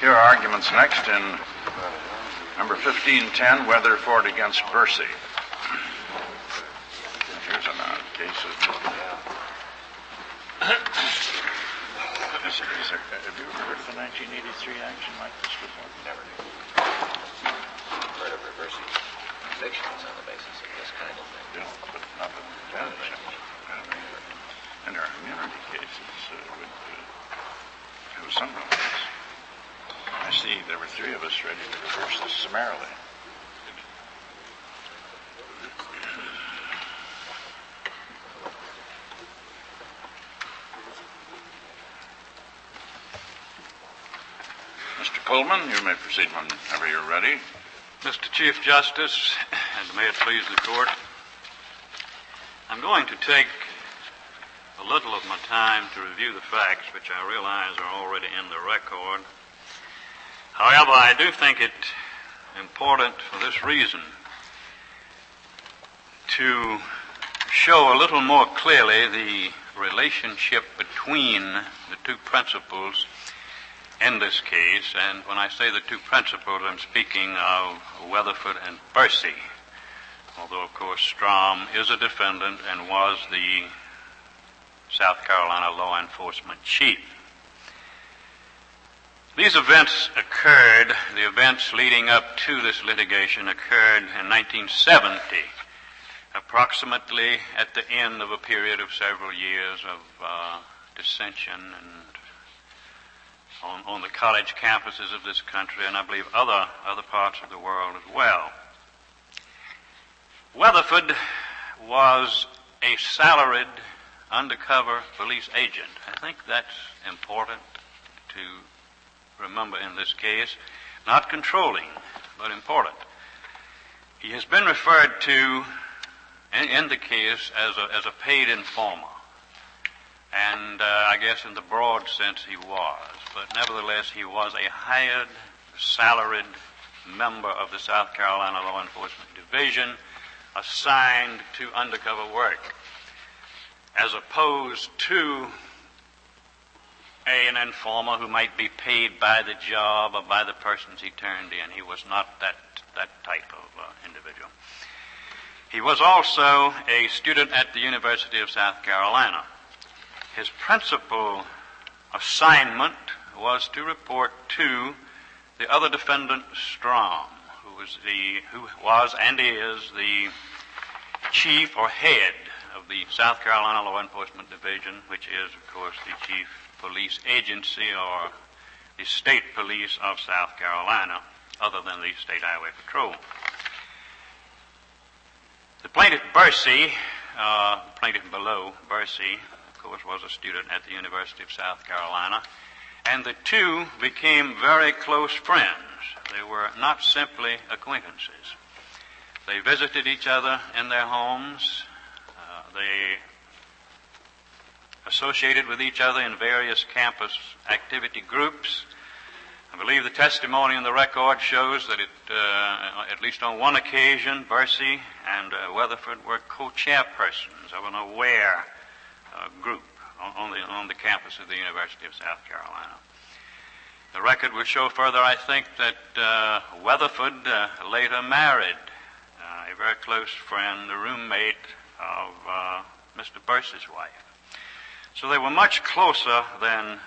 Here are arguments next in number 1510, Weatherford against Bursey. Here's a uh, case of. Is there- is there- have you ever heard of a 1983 action like this before? Never do. Heard of reversing convictions on the basis of this kind of thing. No, but not the. And there are immunity cases uh, with, uh, there was some. I see there were three of us ready to reverse this summarily. Mr. Coleman, you may proceed whenever you're ready. Mr. Chief Justice, and may it please the court, I'm going to take a little of my time to review the facts, which I realize are already in the record. Oh, However, I do think it important for this reason to show a little more clearly the relationship between the two principles in this case, and when I say the two principles, I'm speaking of Weatherford and Bursey. Although, of course, Strom is a defendant and was the South Carolina law enforcement chief. These events occurred, the events leading up to this litigation occurred in 1970, approximately at the end of a period of several years of uh, dissension and on, on the college campuses of this country and I believe other, other parts of the world as well. Weatherford was a salaried undercover police agent. I think that's important to remember in this case. Not controlling, but important. He has been referred to in, in the case as a, as a paid informer. And uh, I guess in the broad sense he was. But nevertheless, he was a hired, salaried member of the South Carolina Law Enforcement Division assigned to undercover work, as opposed to an informer who might be paid by the job or by the persons he turned in. He was not that, that type of uh, individual. He was also a student at the University of South Carolina. His principal assignment was to report to the other defendant, Strom, who was the who was and is the chief or head of the South Carolina Law Enforcement Division, which is, of course, the chief police agency or the state police of South Carolina, other than the State Highway Patrol. The plaintiff Bursey, uh, plaintiff below Bursey, of course, was a student at the University of South Carolina, and the two became very close friends. They were not simply acquaintances. They visited each other in their homes. Uh, they associated with each other in various campus activity groups. I believe the testimony in the record shows that it, uh, at least on one occasion, Bursey and uh, Weatherford were co-chairpersons of an aware uh, group on, the, on the campus of the University of South Carolina. The record will show further, I think, that uh, Weatherford uh, later married uh, a very close friend, the roommate of uh, Mr. Bursey's wife. So they were much closer than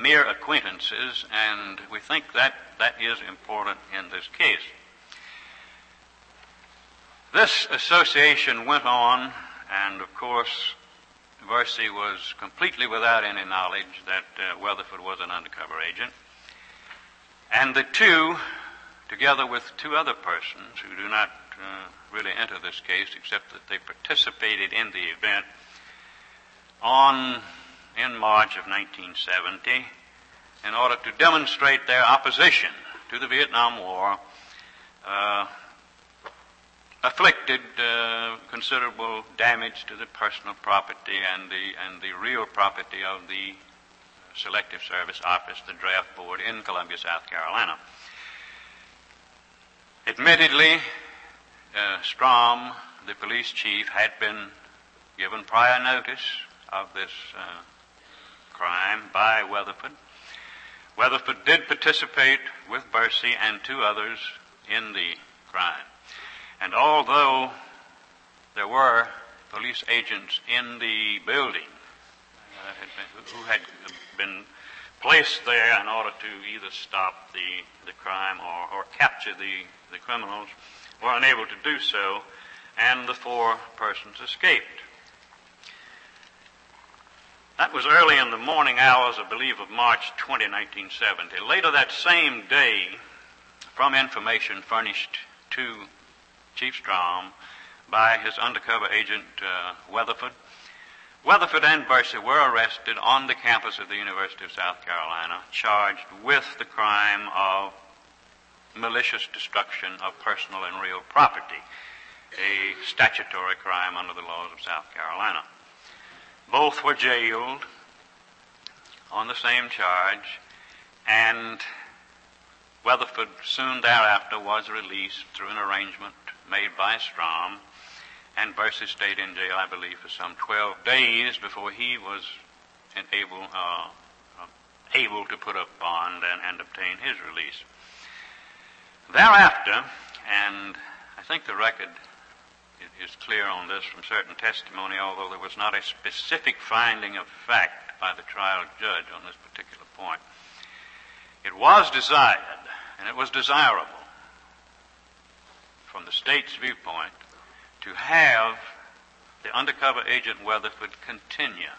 mere acquaintances, and we think that that is important in this case. This association went on, and of course, Bursey was completely without any knowledge that uh, Weatherford was an undercover agent. And the two, together with two other persons who do not uh, really enter this case except that they participated in the event on in March of 1970 in order to demonstrate their opposition to the Vietnam War, uh, afflicted uh, considerable damage to the personal property and the and the real property of the Selective Service Office, the Draft Board in Columbia, South Carolina. Admittedly, uh, Strom, the police chief, had been given prior notice of this uh, crime by Weatherford. Weatherford did participate with Bursey and two others in the crime. And although there were police agents in the building uh, had been, who had been placed there in order to either stop the, the crime or, or capture the, the criminals, were unable to do so, and the four persons escaped. That was early in the morning hours, I believe, of March 20, 1970. Later that same day, from information furnished to Chief Strom by his undercover agent, uh, Weatherford, Weatherford and Bursey were arrested on the campus of the University of South Carolina, charged with the crime of malicious destruction of personal and real property, a statutory crime under the laws of South Carolina. Both were jailed on the same charge, and Weatherford soon thereafter was released through an arrangement made by Strom, and Bursey stayed in jail, I believe, for some 12 days before he was able, uh, able to put up bond and, and obtain his release. Thereafter, and I think the record is clear on this from certain testimony, although there was not a specific finding of fact by the trial judge on this particular point. It was desired, and it was desirable from the state's viewpoint to have the undercover agent Weatherford continue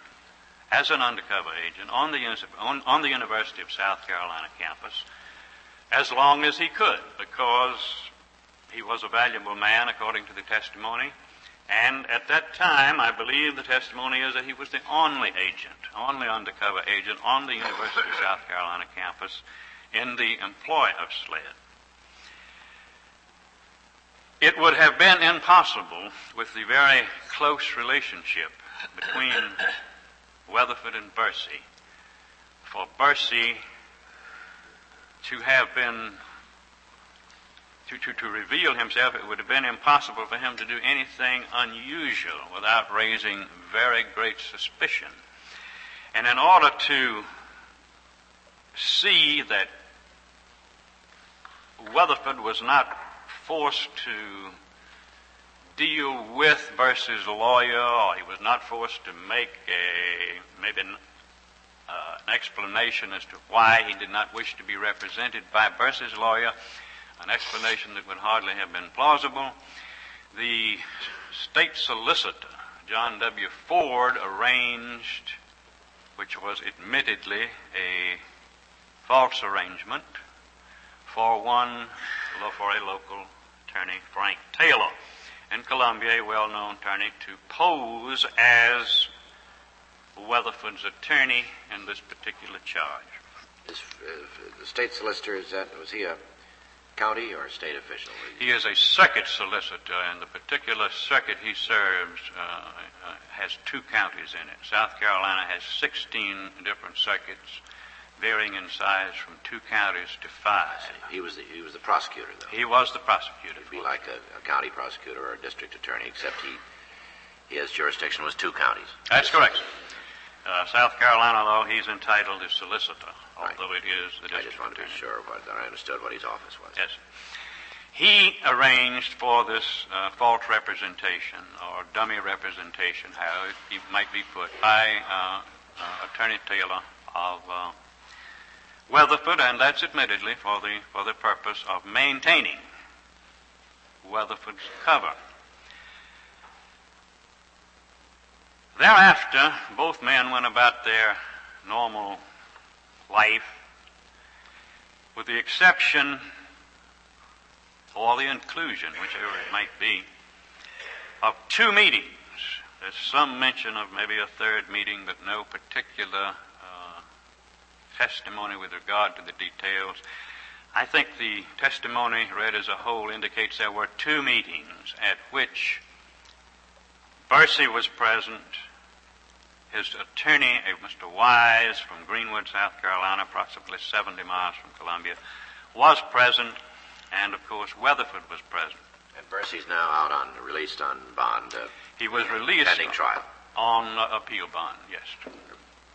as an undercover agent on the, on, on the University of South Carolina campus as long as he could, because he was a valuable man, according to the testimony. And at that time, I believe the testimony is that he was the only agent, only undercover agent on the University of South Carolina campus in the employ of SLED. It would have been impossible with the very close relationship between Weatherford and Bursey for Bursey to have been to, to, to reveal himself, it would have been impossible for him to do anything unusual without raising very great suspicion. And in order to see that Weatherford was not forced to deal with Bursey's lawyer, or he was not forced to make a maybe an, uh, an explanation as to why he did not wish to be represented by Bursey's lawyer, an explanation that would hardly have been plausible. The state solicitor, John W. Ford, arranged, which was admittedly a false arrangement, for one, for a local attorney, Frank Taylor, in Columbia, a well-known attorney, to pose as Weatherford's attorney in this particular charge. This, uh, the state solicitor, is that, was he a county or state official? He is a circuit solicitor, and the particular circuit he serves uh, uh, has two counties in it. South Carolina has 16 different circuits, varying in size from two counties to five. He was the, he was the prosecutor, though. He was the prosecutor. He'd be like a, a county prosecutor or a district attorney, except he his jurisdiction was two counties. That's correct. Uh, South Carolina, though, he's entitled to solicitor although it is the I just wanted to be sure what, that I understood what his office was. Yes. He arranged for this uh, false representation or dummy representation, how it might be put, by uh, uh, Attorney Taylor of uh, Weatherford, and that's admittedly for the for the purpose of maintaining Weatherford's cover. Thereafter, both men went about their normal life, with the exception or the inclusion, whichever it might be, of two meetings. There's some mention of maybe a third meeting, but no particular uh, testimony with regard to the details. I think the testimony read as a whole indicates there were two meetings at which Bursey was present his attorney, Mr. Wise from Greenwood, South Carolina, approximately 70 miles from Columbia, was present, and of course Weatherford was present. And Bursey's now out on released on bond. Uh, he was released pending trial on uh, appeal bond. Yes.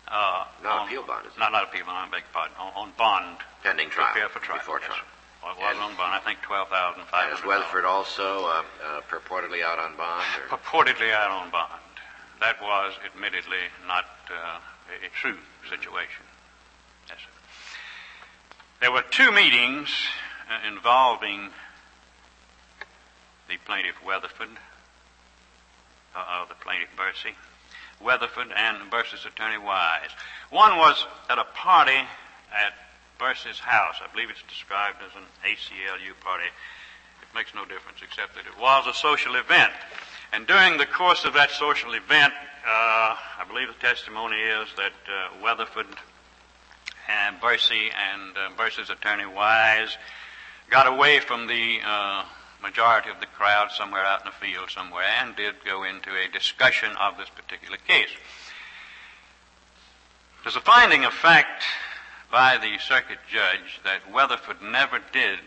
Uh, Not on- appeal bond, is it? Not, not appeal bond, I beg your pardon, on, on bond. Pending trial. Prepare for trial. Before yes. trial. Well, it was And- on bond, I think twelve thousand five And is. Weatherford also uh, uh, purportedly out on bond? Or? Purportedly out on bond. That was admittedly not uh, a, true situation. Yes. There were two meetings uh, involving the plaintiff Weatherford, uh, the plaintiff Bursey, Weatherford, and Bursey's attorney Wise. One was at a party at Bursey's house. I believe it's described as an ACLU party. It makes no difference except that it was a social event. And during the course of that social event, uh, I believe the testimony is that uh, Weatherford and Bursey and uh, Bursey's attorney Wise got away from the uh, majority of the crowd somewhere out in the field somewhere and did go into a discussion of this particular case. There's a finding of fact by the circuit judge that Weatherford never did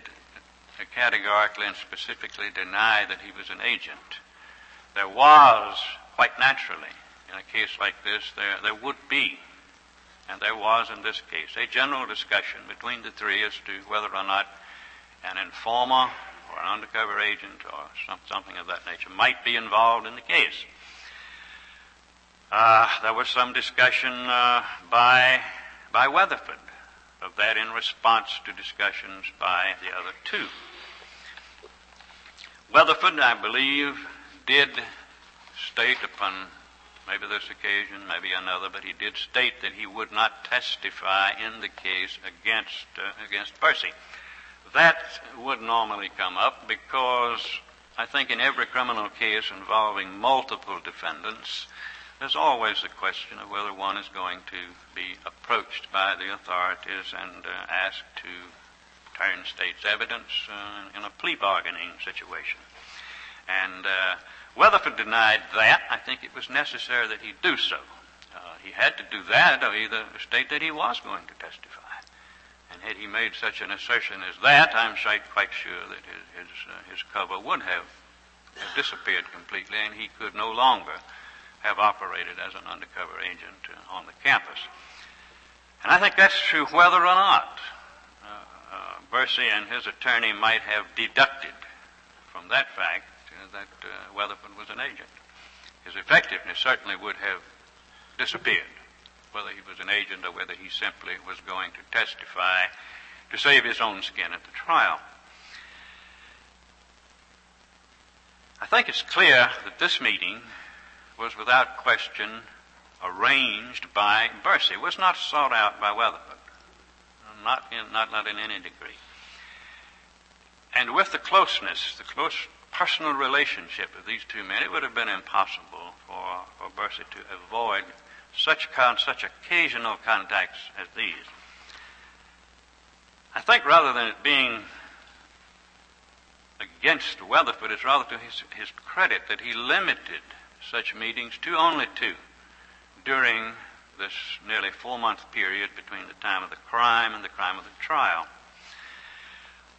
categorically and specifically deny that he was an agent. There was, quite naturally, in a case like this, there, there would be, and there was in this case, a general discussion between the three as to whether or not an informer or an undercover agent or some, something of that nature might be involved in the case. Uh, there was some discussion uh, by by Weatherford of that in response to discussions by the other two. Weatherford, I believe, did state upon maybe this occasion, maybe another, but he did state that he would not testify in the case against uh, against Bursey. That would normally come up because I think in every criminal case involving multiple defendants, there's always the question of whether one is going to be approached by the authorities and uh, asked to turn state's evidence uh, in a plea bargaining situation. And uh, Weatherford denied that. I think it was necessary that he do so. Uh, he had to do that or either state that he was going to testify. And had he made such an assertion as that, I'm quite sure that his, his, uh, his cover would have disappeared completely and he could no longer have operated as an undercover agent uh, on the campus. And I think that's true whether or not uh, uh, and his attorney might have deducted from that fact that uh, Weatherford was an agent. His effectiveness certainly would have disappeared, whether he was an agent or whether he simply was going to testify to save his own skin at the trial. I think it's clear that this meeting was without question arranged by Bursey. It was not sought out by Weatherford. Not in, not, not in any degree. And with the closeness, the close personal relationship of these two men, it would have been impossible for, for Bursey to avoid such, con, such occasional contacts as these. I think rather than it being against Weatherford, it's rather to his, his credit that he limited such meetings to only two during this nearly four month period between the time of the crime and the crime of the trial.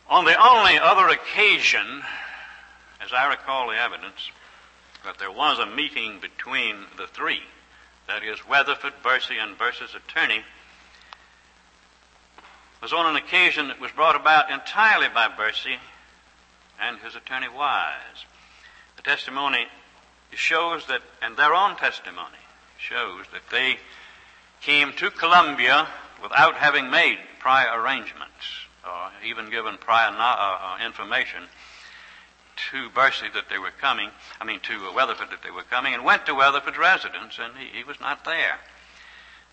On the only other occasion, as I recall the evidence, that there was a meeting between the three, that is, Weatherford, Bursey, and Bursey's attorney, was on an occasion that was brought about entirely by Bursey and his attorney Wise. The testimony shows that, and their own testimony shows that they came to Columbia without having made prior arrangements or even given prior no, uh, uh, information to Bursey that they were coming, I mean to Weatherford that they were coming, and went to Weatherford's residence, and he, he was not there.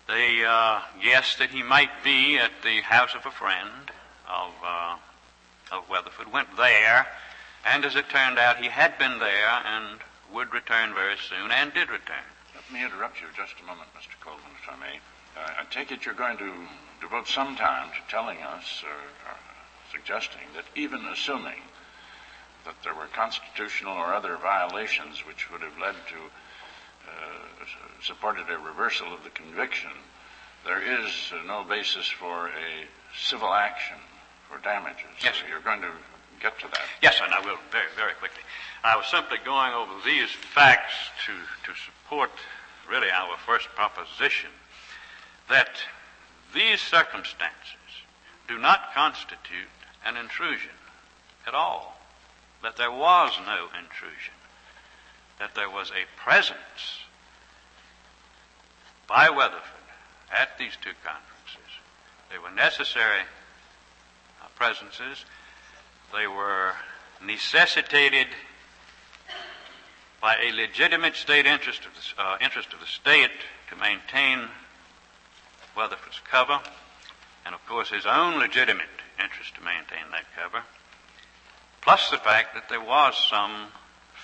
They uh, guessed that he might be at the house of a friend of, uh, of Weatherford, went there, and as it turned out, he had been there and would return very soon, and did return. Let me interrupt you just a moment, Mr. Coleman, if I may. Uh, I take it you're going to devote some time to telling us, or, or suggesting that even assuming that there were constitutional or other violations which would have led to uh, supported a reversal of the conviction, there is uh, no basis for a civil action for damages. Yes, sir. You're going to get to that. Yes, and I will very, very quickly. I was simply going over these facts to, to support really our first proposition that these circumstances do not constitute an intrusion at all, that there was no intrusion, that there was a presence by Weatherford at these two conferences. They were necessary uh, presences. They were necessitated by a legitimate state interest of the, uh, interest of the state to maintain Weatherford's cover, and of course his own legitimate interest to maintain that cover, plus the fact that there was some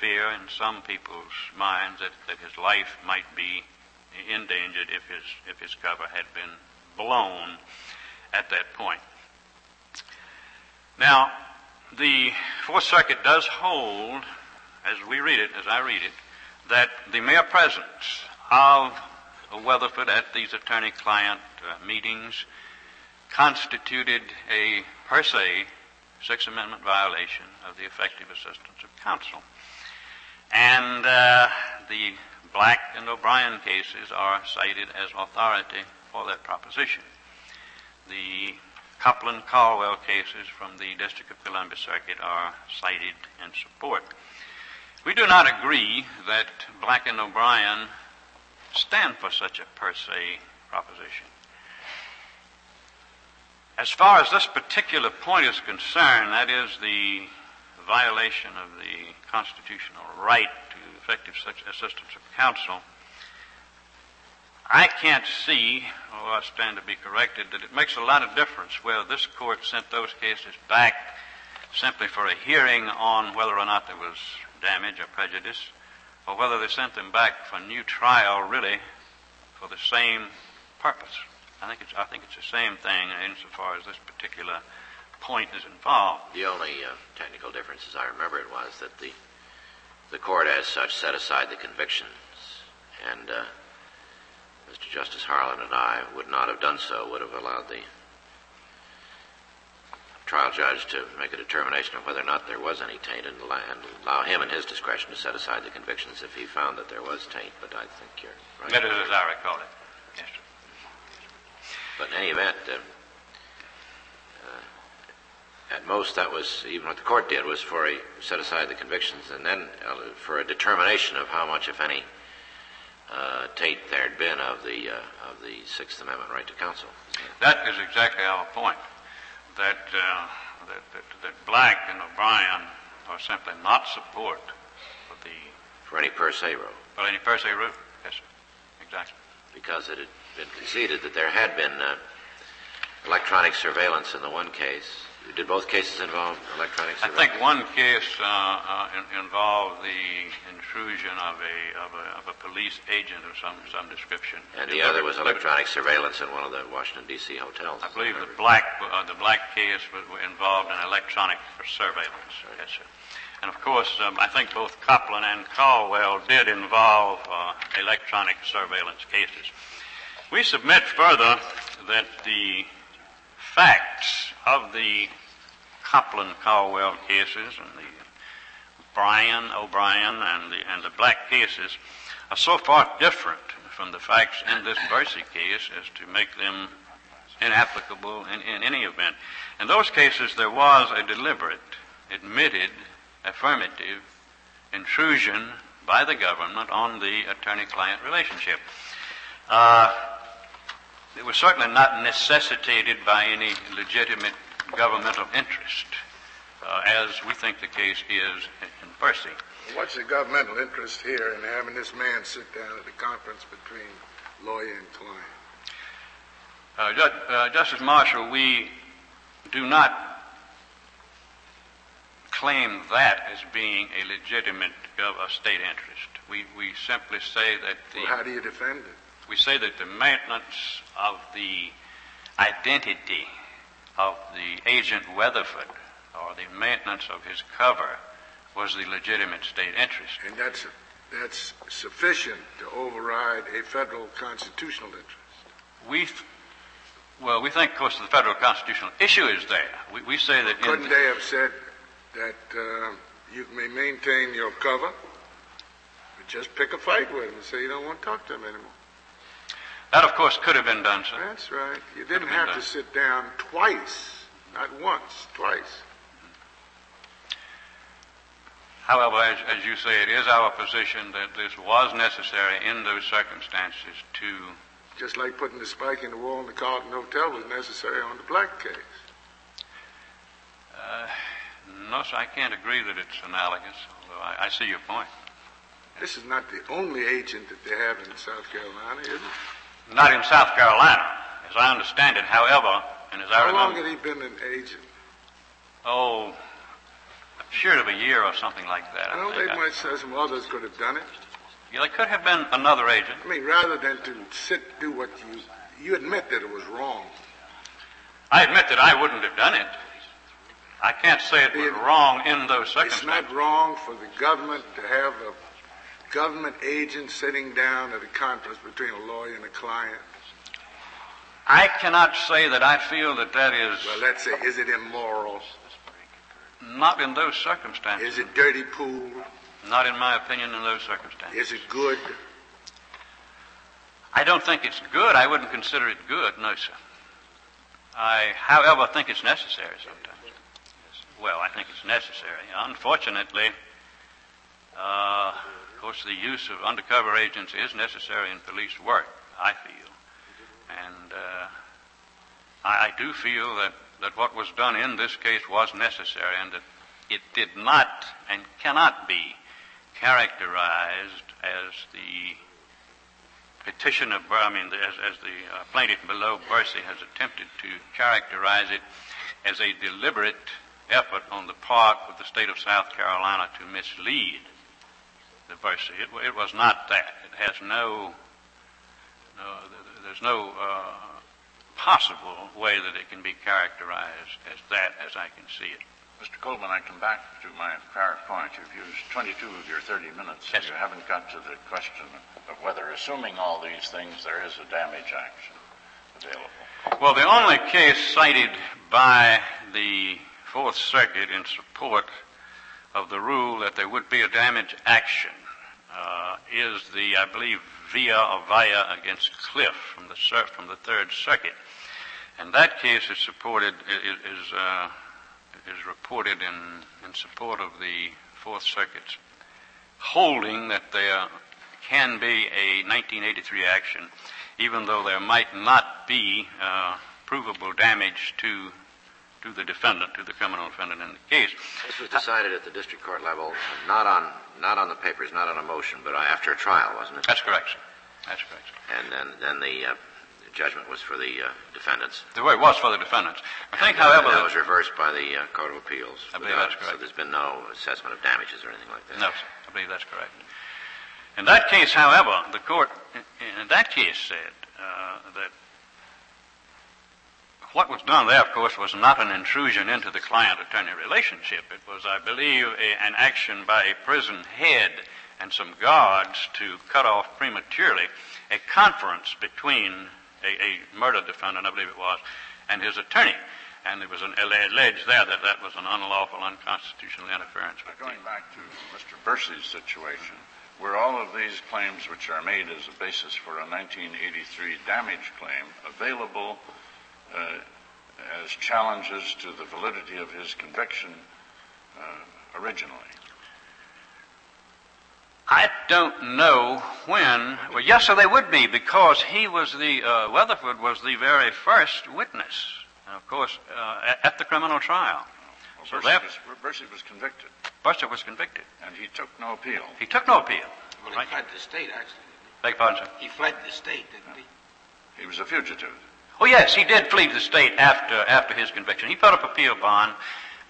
fear in some people's minds that, that his life might be endangered if his, if his cover had been blown at that point. Now, the Fourth Circuit does hold, as we read it, as I read it, that the mere presence of Weatherford at these attorney-client uh, meetings constituted a per se Sixth Amendment violation of the effective assistance of counsel. And uh, the Black and O'Brien cases are cited as authority for that proposition. The Coplon Caldwell cases from the District of Columbia Circuit are cited in support. We do not agree that Black and O'Brien stand for such a per se proposition. As far as this particular point is concerned, that is the violation of the constitutional right to effective such assistance of counsel, I can't see, although I stand to be corrected, that it makes a lot of difference whether this court sent those cases back simply for a hearing on whether or not there was damage or prejudice, or whether they sent them back for a new trial really for the same purpose. I think it's, I think it's the same thing insofar as this particular point is involved. The only uh, technical difference, as I remember it, was that the the court, as such, set aside the convictions, and uh, Mr. Justice Harlan and I would not have done so. Would have allowed the trial judge to make a determination of whether or not there was any taint, and allow him, in his discretion, to set aside the convictions if he found that there was taint. But I think you're right. That is as I recall it. Yes, sir. But in any event. Uh, at most, that was even what the court did was for a set aside the convictions and then uh, for a determination of how much, if any, uh, taint there had been of the uh, of the Sixth Amendment right to counsel. That is exactly our point. That, uh, that, that that Black and O'Brien are simply not support for the for any per se rule. For any per se rule, yes, sir. exactly. Because it had been conceded that there had been uh, electronic surveillance in the one case did both cases involve electronic surveillance? I think one case uh, uh, in, involved the intrusion of a, of a, of a police agent of some some description. And the other was electronic surveillance in one of the Washington D.C. hotels. I believe the black uh, the black case was involved in electronic surveillance. Yes, sir. And of course, um, I think both Coplon and Caldwell did involve uh, electronic surveillance cases. We submit further that the facts of the Coplon Caldwell cases and the Bryan O'Brien and the and the Black cases are so far different from the facts in this Bursey case as to make them inapplicable in, in any event. In those cases, there was a deliberate, admitted, affirmative intrusion by the government on the attorney-client relationship. Uh, it was certainly not necessitated by any legitimate governmental interest, uh, as we think the case is in Bursey. What's the governmental interest here in having this man sit down at the conference between lawyer and client? Uh, uh, Justice Marshall, we do not claim that as being a legitimate gov- state interest. We, we simply say that the. Well, how do you defend it? We say that the maintenance of the identity of the agent Weatherford, or the maintenance of his cover, was the legitimate state interest. And that's, that's sufficient to override a federal constitutional interest. We, th- well, we think, of course, the federal constitutional issue is there. We, we say that. Couldn't in they have said that uh, you may maintain your cover, but just pick a fight with him and say you don't want to talk to him anymore? That, of course, could have been done, sir. That's right. You didn't been have to sit down twice, not once, twice. However, as, as you say, it is our position that this was necessary in those circumstances to. Just like putting the spike in the wall in the Carlton Hotel was necessary on the Black case. Uh, no, sir, I can't agree that it's analogous, although I, I see your point. This is not the only agent that they have in South Carolina, is it? Not in South Carolina, as I understand it. However, and as I How long remember, had he been an agent? oh, short of a year or something like that. I think. they I- might say some others could have done it. yeah, there could have been another agent. I mean, rather than to sit, do what you, you admit that it was wrong. I admit that I wouldn't have done it. I can't say it was wrong in those circumstances. It's not wrong for the government to have a government agent sitting down at a conference between a lawyer and a client. I cannot say that I feel that that is Well, let's say, is it immoral? not in those circumstances. Is it dirty pool? Not in my opinion in those circumstances. Is it good? I don't think it's good. I wouldn't consider it good, no, sir. I, however, think it's necessary sometimes. Well, I think it's necessary. Unfortunately, uh, of course, the use of undercover agents is necessary in police work, I feel. And uh, I, I do feel that, that what was done in this case was necessary and that it did not and cannot be characterized as the petitioner, I mean, as, as the uh, plaintiff below, Bursey, has attempted to characterize it as a deliberate effort on the part of the state of South Carolina to mislead the. It, it was not that. It has no, no there's no uh, possible way that it can be characterized as that, as I can see it. Mr. Coleman, I come back to my prior point. You've used 22 of your 30 minutes. Yes, you haven't got to the question of whether, assuming all these things, there is a damage action available. Well, the only case cited by the Fourth Circuit in support of the rule that there would be a damage action uh, is the, I believe, Via or Via against Cliff from the from the Third Circuit, and that case is supported i- i- is uh, is reported in in support of the Fourth Circuit's holding that there can be a 1983 action, even though there might not be uh, provable damage to to the defendant, to the criminal defendant in the case. This was decided at the district court level, not on, not on the papers, not on a motion, but after a trial, wasn't it? That's correct, sir. That's correct. Sir. And then, then the, uh, judgment was for the uh, defendants. The way it was for the defendants. I think, And, however, that was reversed by the uh, Court of Appeals. I believe without- that's correct. So there's been no assessment of damages or anything like that. No, sir. I believe that's correct. In that case, however, the court in, in that case said uh, that what was done there, of course, was not an intrusion into the client-attorney relationship. It was, I believe, a, an action by a prison head and some guards to cut off prematurely a conference between a, a murder defendant, I believe it was, and his attorney. And it was an, alleged there that that was an unlawful, unconstitutional interference But Going back to Mr. Bursey's situation, were all of these claims which are made as a basis for a 1983 damage claim available uh, as challenges to the validity of his conviction uh, originally? I don't know when. Well, yes, sir, they would be because he was the uh, Weatherford was the very first witness, and of course, uh, at, at the criminal trial. Well, So Bursey, that- was, Bursey was convicted, Bursey was convicted. and he took no appeal. He took no appeal. Well, he Right. fled the state, actually. Beg your pardon, sir. He fled the state, didn't he? He was a fugitive. Oh, yes, he did flee the state after after his conviction. He put up a appeal bond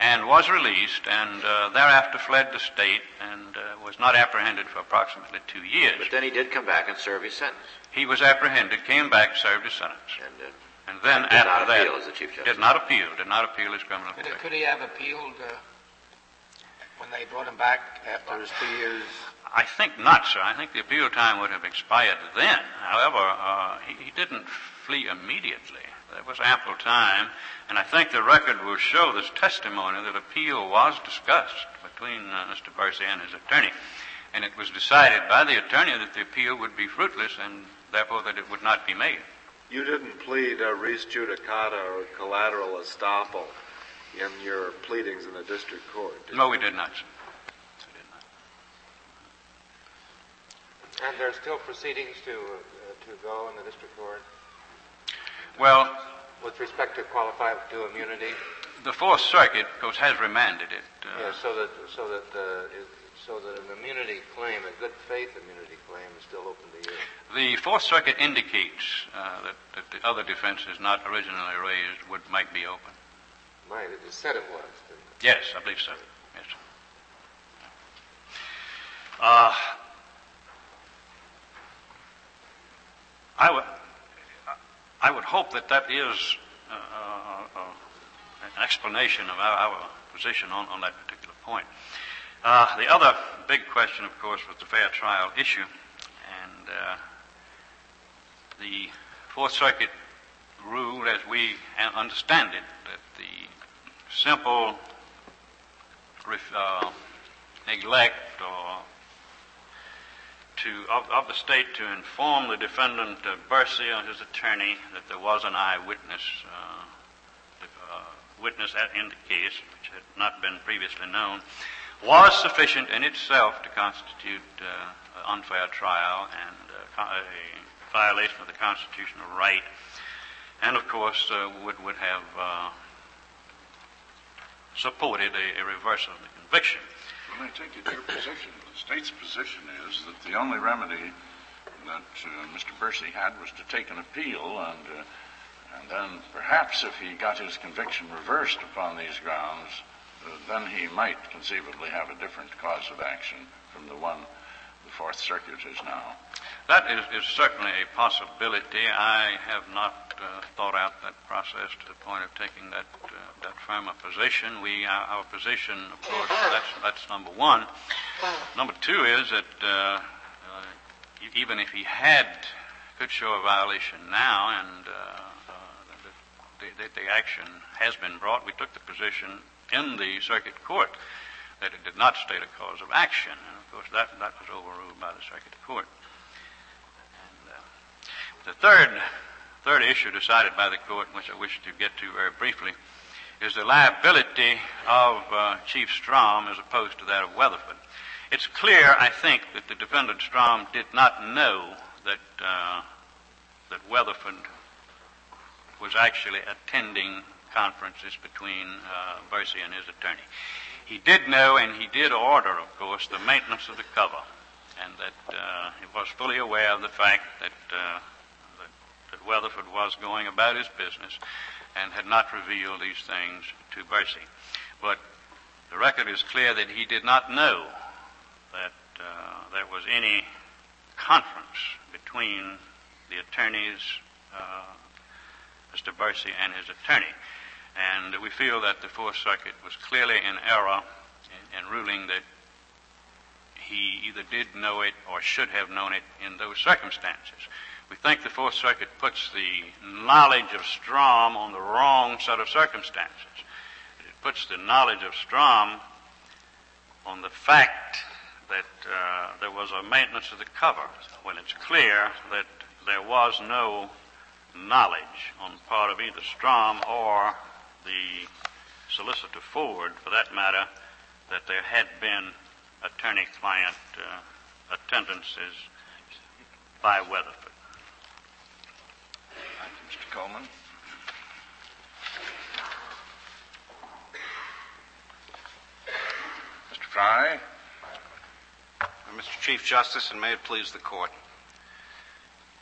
and was released, and uh, thereafter fled the state and uh, was not apprehended for approximately two years. But then he did come back and serve his sentence. He was apprehended, came back, served his sentence, And uh, and then Did after not that, as the Chief Justice. did not appeal, did not appeal his criminal Could, conviction. could he have appealed uh, when they brought him back after his two years? I think not, sir. I think the appeal time would have expired then. However, uh, he, he didn't flee immediately. There was ample time, and I think the record will show this testimony that appeal was discussed between uh, Mr. Bursey and his attorney, and it was decided by the attorney that the appeal would be fruitless, and therefore that it would not be made. You didn't plead a res judicata or collateral estoppel in your pleadings in the district court. did No, you? we did not. sir. We did not. And there are still proceedings to, uh, to go in the district court Well, with respect to qualified to immunity? the Fourth Circuit, of course, has remanded it. uh, Yeah, so that, so that, uh, is- so that an immunity claim, a good faith immunity claim is still open to you. The Fourth Circuit indicates uh, that, that the other defenses not originally raised would might be open. Right, it said it was. didn't it? Yes, I believe so. Yes. Uh, I would, I would hope that that is uh, uh, uh, an explanation of our, our position on, on that particular point. Uh, the other big question, of course, was the fair trial issue, and uh, the Fourth Circuit ruled, as we understand it, that the simple ref- neglect or to of, of the state to inform the defendant uh, or his attorney that there was an eyewitness uh, uh, witness at, in the case, which had not been previously known, was sufficient in itself to constitute uh, an unfair trial and uh, a violation of the constitutional right, and of course uh, would would have uh, supported a, a reversal of the conviction. Well, I take it your position, state's position is that the only remedy that uh, Mr. Bursey had was to take an appeal, and uh, and then perhaps if he got his conviction reversed upon these grounds, uh, then he might conceivably have a different cause of action from the one the Fourth Circuit is now. That is, is certainly a possibility. I have not uh, thought out that process to the point of taking that uh, that firm a position. We our, our position, of course, that's that's number one. Number two is that uh, uh, even if he had could show a violation now, and uh, that the, the action has been brought, we took the position in the circuit court that it did not state a cause of action, and of course that that was overruled by the circuit court. And, the third, third issue decided by the court, which I wish to get to very briefly, is the liability of uh, Chief Strom as opposed to that of Weatherford. It's clear, I think, that the defendant Strom did not know that uh, that Weatherford was actually attending conferences between uh, Bursey and his attorney. He did know, and he did order, of course, the maintenance of the cover, and that uh, he was fully aware of the fact that, uh, Weatherford was going about his business and had not revealed these things to Bursey. But the record is clear that he did not know that uh, there was any conference between the attorneys, uh, Mr. Bursey and his attorney. And we feel that the Fourth Circuit was clearly in error in, in ruling that he either did know it or should have known it in those circumstances. We think the Fourth Circuit puts the knowledge of Strom on the wrong set of circumstances. It puts the knowledge of Strom on the fact that uh, there was a maintenance of the cover when it's clear that there was no knowledge on the part of either Strom or the solicitor Ford, for that matter, that there had been attorney-client uh, attendances by Weatherford. Thank you, Mr. Coleman. Mr. Fry? Uh, Mr. Chief Justice, and may it please the court.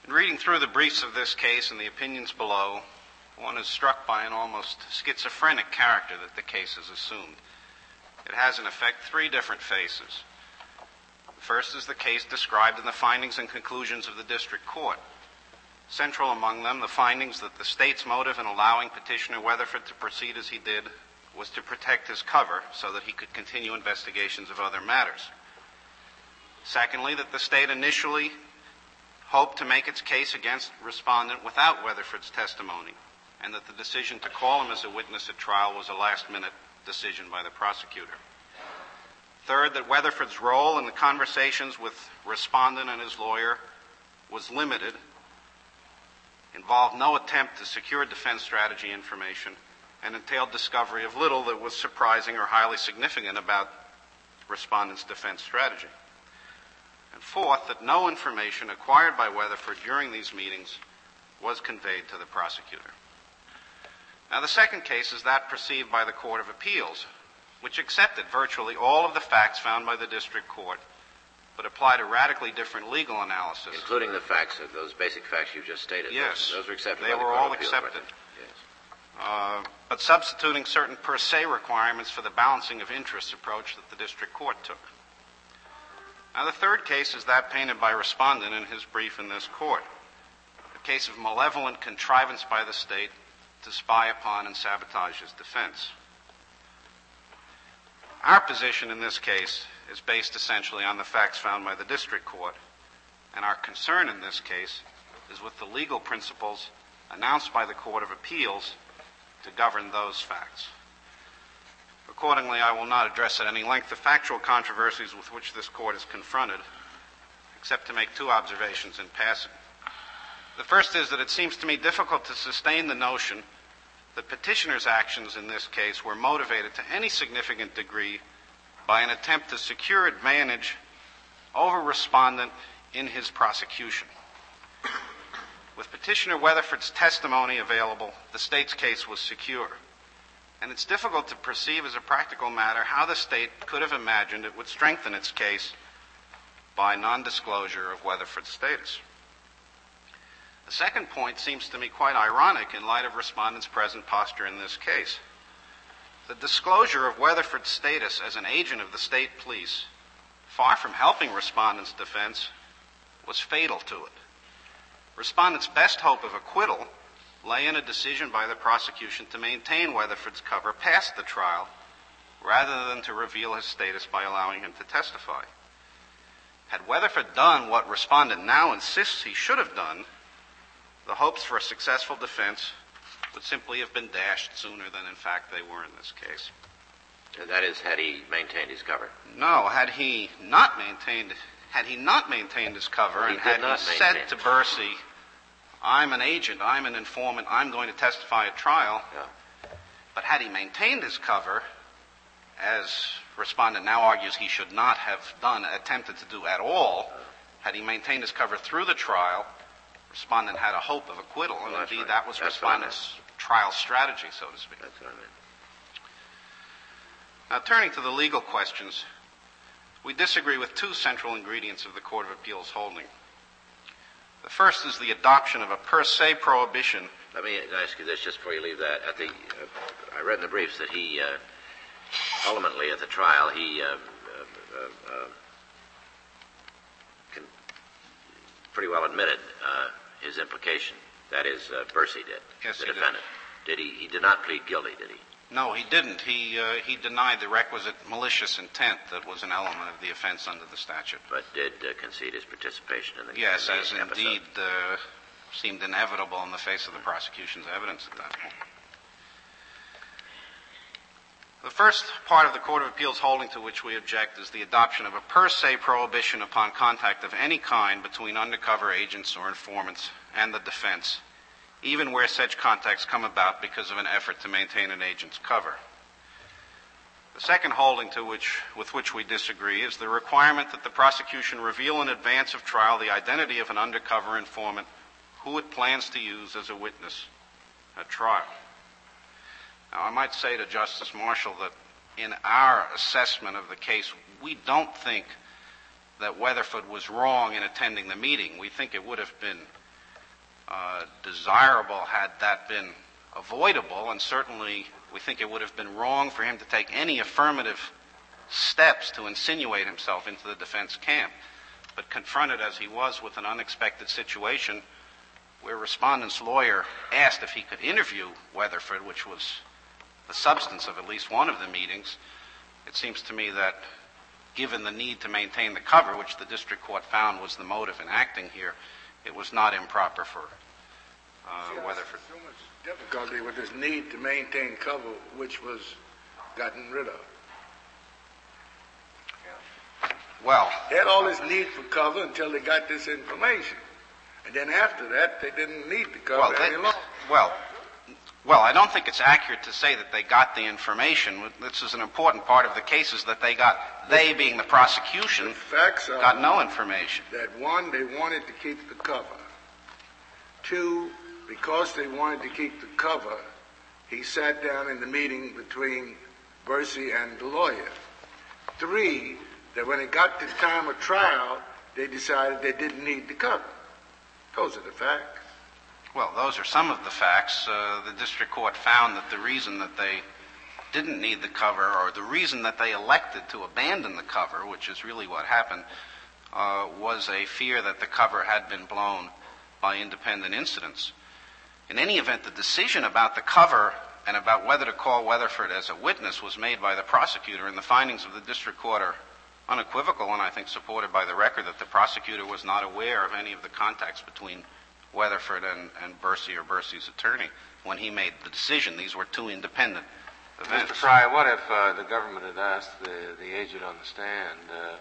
In reading through the briefs of this case and the opinions below, one is struck by an almost schizophrenic character that the case has assumed. It has, in effect, three different faces. The first is the case described in the findings and conclusions of the district court. Central among them, the findings that the state's motive in allowing Petitioner Weatherford to proceed as he did was to protect his cover so that he could continue investigations of other matters. Secondly, that the state initially hoped to make its case against respondent without Weatherford's testimony, and that the decision to call him as a witness at trial was a last minute decision by the prosecutor. Third, that Weatherford's role in the conversations with respondent and his lawyer was limited involved no attempt to secure defense strategy information, and entailed discovery of little that was surprising or highly significant about respondents' defense strategy. And fourth, that no information acquired by Weatherford during these meetings was conveyed to the prosecutor. Now, the second case is that perceived by the Court of Appeals, which accepted virtually all of the facts found by the district court, but applied a radically different legal analysis. Including the facts, of those basic facts you just stated. Yes. Those, those were accepted They by the were Court all accepted. Yes. uh, but substituting certain per se requirements for the balancing of interests approach that the district court took. Now, the third case is that painted by respondent in his brief in this court, a case of malevolent contrivance by the state to spy upon and sabotage his defense. Our position in this case is based essentially on the facts found by the district court, and our concern in this case is with the legal principles announced by the Court of Appeals to govern those facts. Accordingly, I will not address at any length the factual controversies with which this court is confronted, except to make two observations in passing. The first is that it seems to me difficult to sustain the notion that petitioner's actions in this case were motivated to any significant degree by an attempt to secure advantage over respondent in his prosecution. With petitioner Weatherford's testimony available, the state's case was secure. And it's difficult to perceive as a practical matter how the state could have imagined it would strengthen its case by non-disclosure of Weatherford's status. The second point seems to me quite ironic in light of respondent's present posture in this case. The disclosure of Weatherford's status as an agent of the state police, far from helping respondent's defense, was fatal to it. Respondent's best hope of acquittal lay in a decision by the prosecution to maintain Weatherford's cover past the trial rather than to reveal his status by allowing him to testify. Had Weatherford done what respondent now insists he should have done, the hopes for a successful defense would simply have been dashed sooner than in fact they were in this case. And that is, had he maintained his cover. No, had he not maintained had he not maintained his cover He and had he said to Bursey, I'm an agent, I'm an informant, I'm going to testify at trial, Yeah. but had he maintained his cover, as respondent now argues he should not have done, attempted to do at all, had he maintained his cover through the trial, respondent had a hope of acquittal, and that's indeed right. that was That's respondent's trial strategy, so to speak. That's what I meant. Now, turning to the legal questions, we disagree with two central ingredients of the Court of Appeals holding. The first is the adoption of a per se prohibition. Let me ask you this just before you leave that. At the, uh, I read in the briefs that he, uh, ultimately at the trial, he uh, uh, uh, uh, pretty well admitted uh, his implication. That is, uh, Bursey did. Yes, the he did. Did he? He did not plead guilty, did he? No, he didn't. He, uh, he denied the requisite malicious intent that was an element of the offense under the statute. But did uh, concede his participation in the Yes, in the as episode. indeed uh, seemed inevitable in the face of the prosecution's evidence at that point. The first part of the Court of Appeals holding to which we object is the adoption of a per se prohibition upon contact of any kind between undercover agents or informants and the defense, even where such contacts come about because of an effort to maintain an agent's cover. The second holding to which, with which we disagree is the requirement that the prosecution reveal in advance of trial the identity of an undercover informant who it plans to use as a witness at trial. Now, I might say to Justice Marshall that in our assessment of the case, we don't think that Weatherford was wrong in attending the meeting. We think it would have been uh, desirable had that been avoidable, and certainly we think it would have been wrong for him to take any affirmative steps to insinuate himself into the defense camp. But confronted as he was with an unexpected situation where respondent's lawyer asked if he could interview Weatherford, which was the substance of at least one of the meetings, it seems to me that given the need to maintain the cover, which the district court found was the motive in acting here, it was not improper for uh, Weatherford. So much difficulty with this need to maintain cover, which was gotten rid of. Well, They had all this need for cover until they got this information. And then after that, they didn't need the cover Well, any longer. well, well, I don't think it's accurate to say that they got the information. This is an important part of the case is that they got, they being the prosecution, The facts are got no information. that one, they wanted to keep the cover. Two, because they wanted to keep the cover, he sat down in the meeting between Bursey and the lawyer. Three, that when it got to time of trial, they decided they didn't need the cover. Those are the facts. Well, those are some of the facts. Uh, the district court found that the reason that they didn't need the cover, or the reason that they elected to abandon the cover, which is really what happened, uh, was a fear that the cover had been blown by independent incidents. In any event, the decision about the cover and about whether to call Weatherford as a witness was made by the prosecutor, and the findings of the district court are unequivocal and I think supported by the record that the prosecutor was not aware of any of the contacts between Weatherford and, and Bursey or Bursey's attorney when he made the decision. These were two independent events. Mr. Frey, what if uh, the government had asked the, the agent on the stand uh,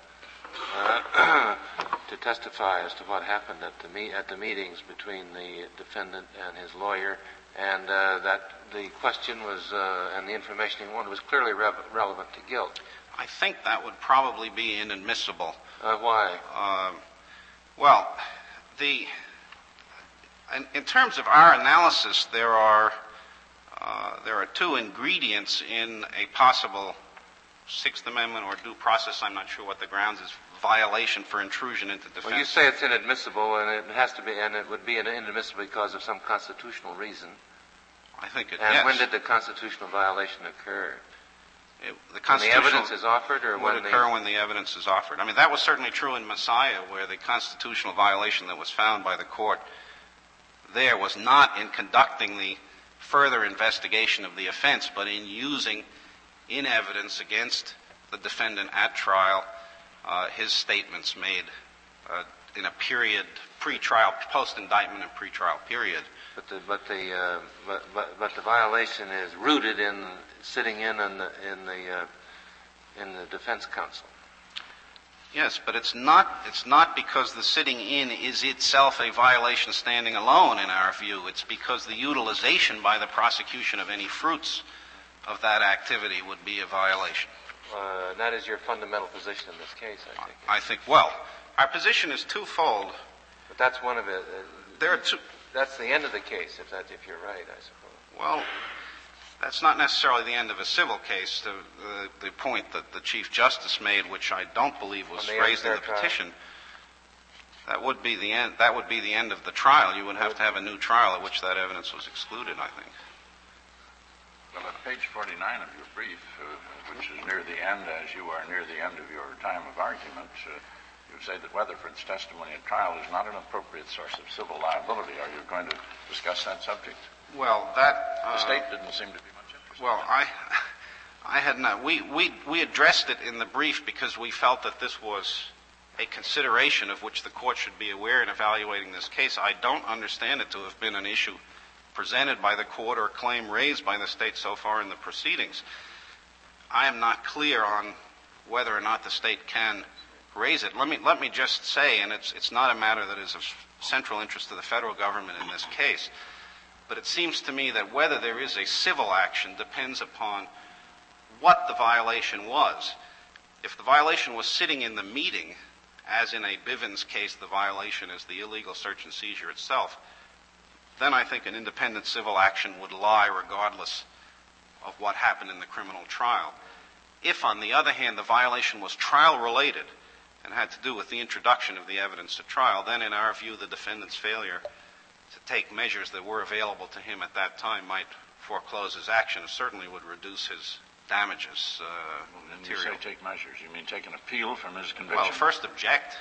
uh, to testify as to what happened at the, me- at the meetings between the defendant and his lawyer, and uh, that the question was, uh, and the information he wanted was clearly rev- relevant to guilt? I think that would probably be inadmissible. Uh, why? Um, well, the in, in terms of our analysis, there are uh, there are two ingredients in a possible Sixth Amendment or due process. I'm not sure what the grounds is. Violation for intrusion into defense. Well, you say it's inadmissible, and it has to be, and it would be an inadmissible because of some constitutional reason. I think it. And yes. when did the constitutional violation occur? It- the When the evidence is offered, or would when occur the when the evidence is offered. I mean, that was certainly true in Massiah, where the constitutional violation that was found by the court there was not in conducting the further investigation of the offense, but in using in evidence against the defendant at trial uh, his statements made uh, in a period pre-trial, post-indictment and pre-trial period. But the but the uh, but, but but the violation is rooted in sitting in in the in the uh, in the defense counsel. Yes, but it's not, it's not because the sitting in is itself a violation standing alone in our view. It's because the utilization by the prosecution of any fruits of that activity would be a violation. Uh, that is your fundamental position in this case, I think. I think, well, our position is twofold. But that's one of it. Uh, There are two, that's the end of the case, if that if you're right, I suppose. well, that's not necessarily the end of a civil case. The, the, the point that the Chief Justice made, which I don't believe was raised in the petition, that would be the end, that would be the end of the trial. You would have to have a new trial at which that evidence was excluded, I think. Well, at page 49 of your brief, uh, which is near the end, as you are near the end of your time of argument, uh, you say that Weatherford's testimony at trial is not an appropriate source of civil liability. Are you going to discuss that subject? Well, that The uh, state didn't seem to be much interested. Well, I, I had not. We, we, we addressed it in the brief because we felt that this was a consideration of which the court should be aware in evaluating this case. I don't understand it to have been an issue presented by the court or claim raised by the state so far in the proceedings. I am not clear on whether or not the state can raise it. Let me, let me just say, and it's, it's not a matter that is of central interest to the federal government in this case, but it seems to me that whether there is a civil action depends upon what the violation was. If the violation was sitting in the meeting, as in a Bivens case, the violation is the illegal search and seizure itself, then I think an independent civil action would lie regardless of what happened in the criminal trial. If, on the other hand, the violation was trial related and had to do with the introduction of the evidence at trial, then in our view, the defendant's failure to take measures that were available to him at that time might foreclose his action. Certainly would reduce his damages uh, When you say take measures, you mean take an appeal from his conviction? Well, first object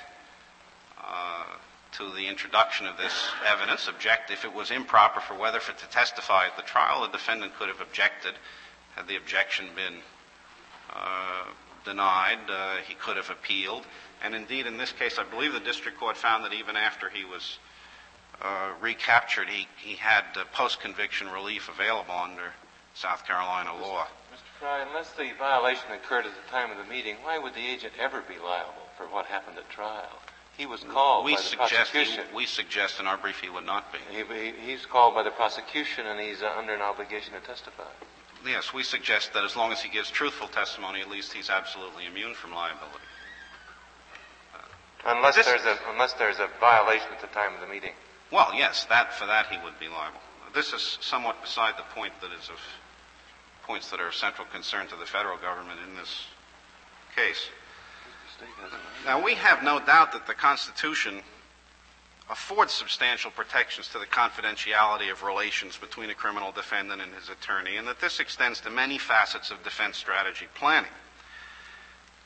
uh, to the introduction of this evidence. Object if it was improper for Weatherford to testify at the trial. The defendant could have objected. Had the objection been uh, denied, uh, he could have appealed. And indeed, in this case, I believe the district court found that even after he was uh, recaptured, he, he had uh, post-conviction relief available under South Carolina law. Mr. Frey, unless the violation occurred at the time of the meeting, why would the agent ever be liable for what happened at trial? He was called We by the suggest, he- prosecution. we suggest in our brief he would not be. He, he, he's called by the prosecution and he's uh, under an obligation to testify. Yes, we suggest that as long as he gives truthful testimony, at least he's absolutely immune from liability. Unless This- there's a unless there's a violation at the time of the meeting. Well, yes, that, for that he would be liable. This is somewhat beside the point that is of points that are of central concern to the federal government in this case. Now, we have no doubt that the Constitution affords substantial protections to the confidentiality of relations between a criminal defendant and his attorney, and that this extends to many facets of defense strategy planning.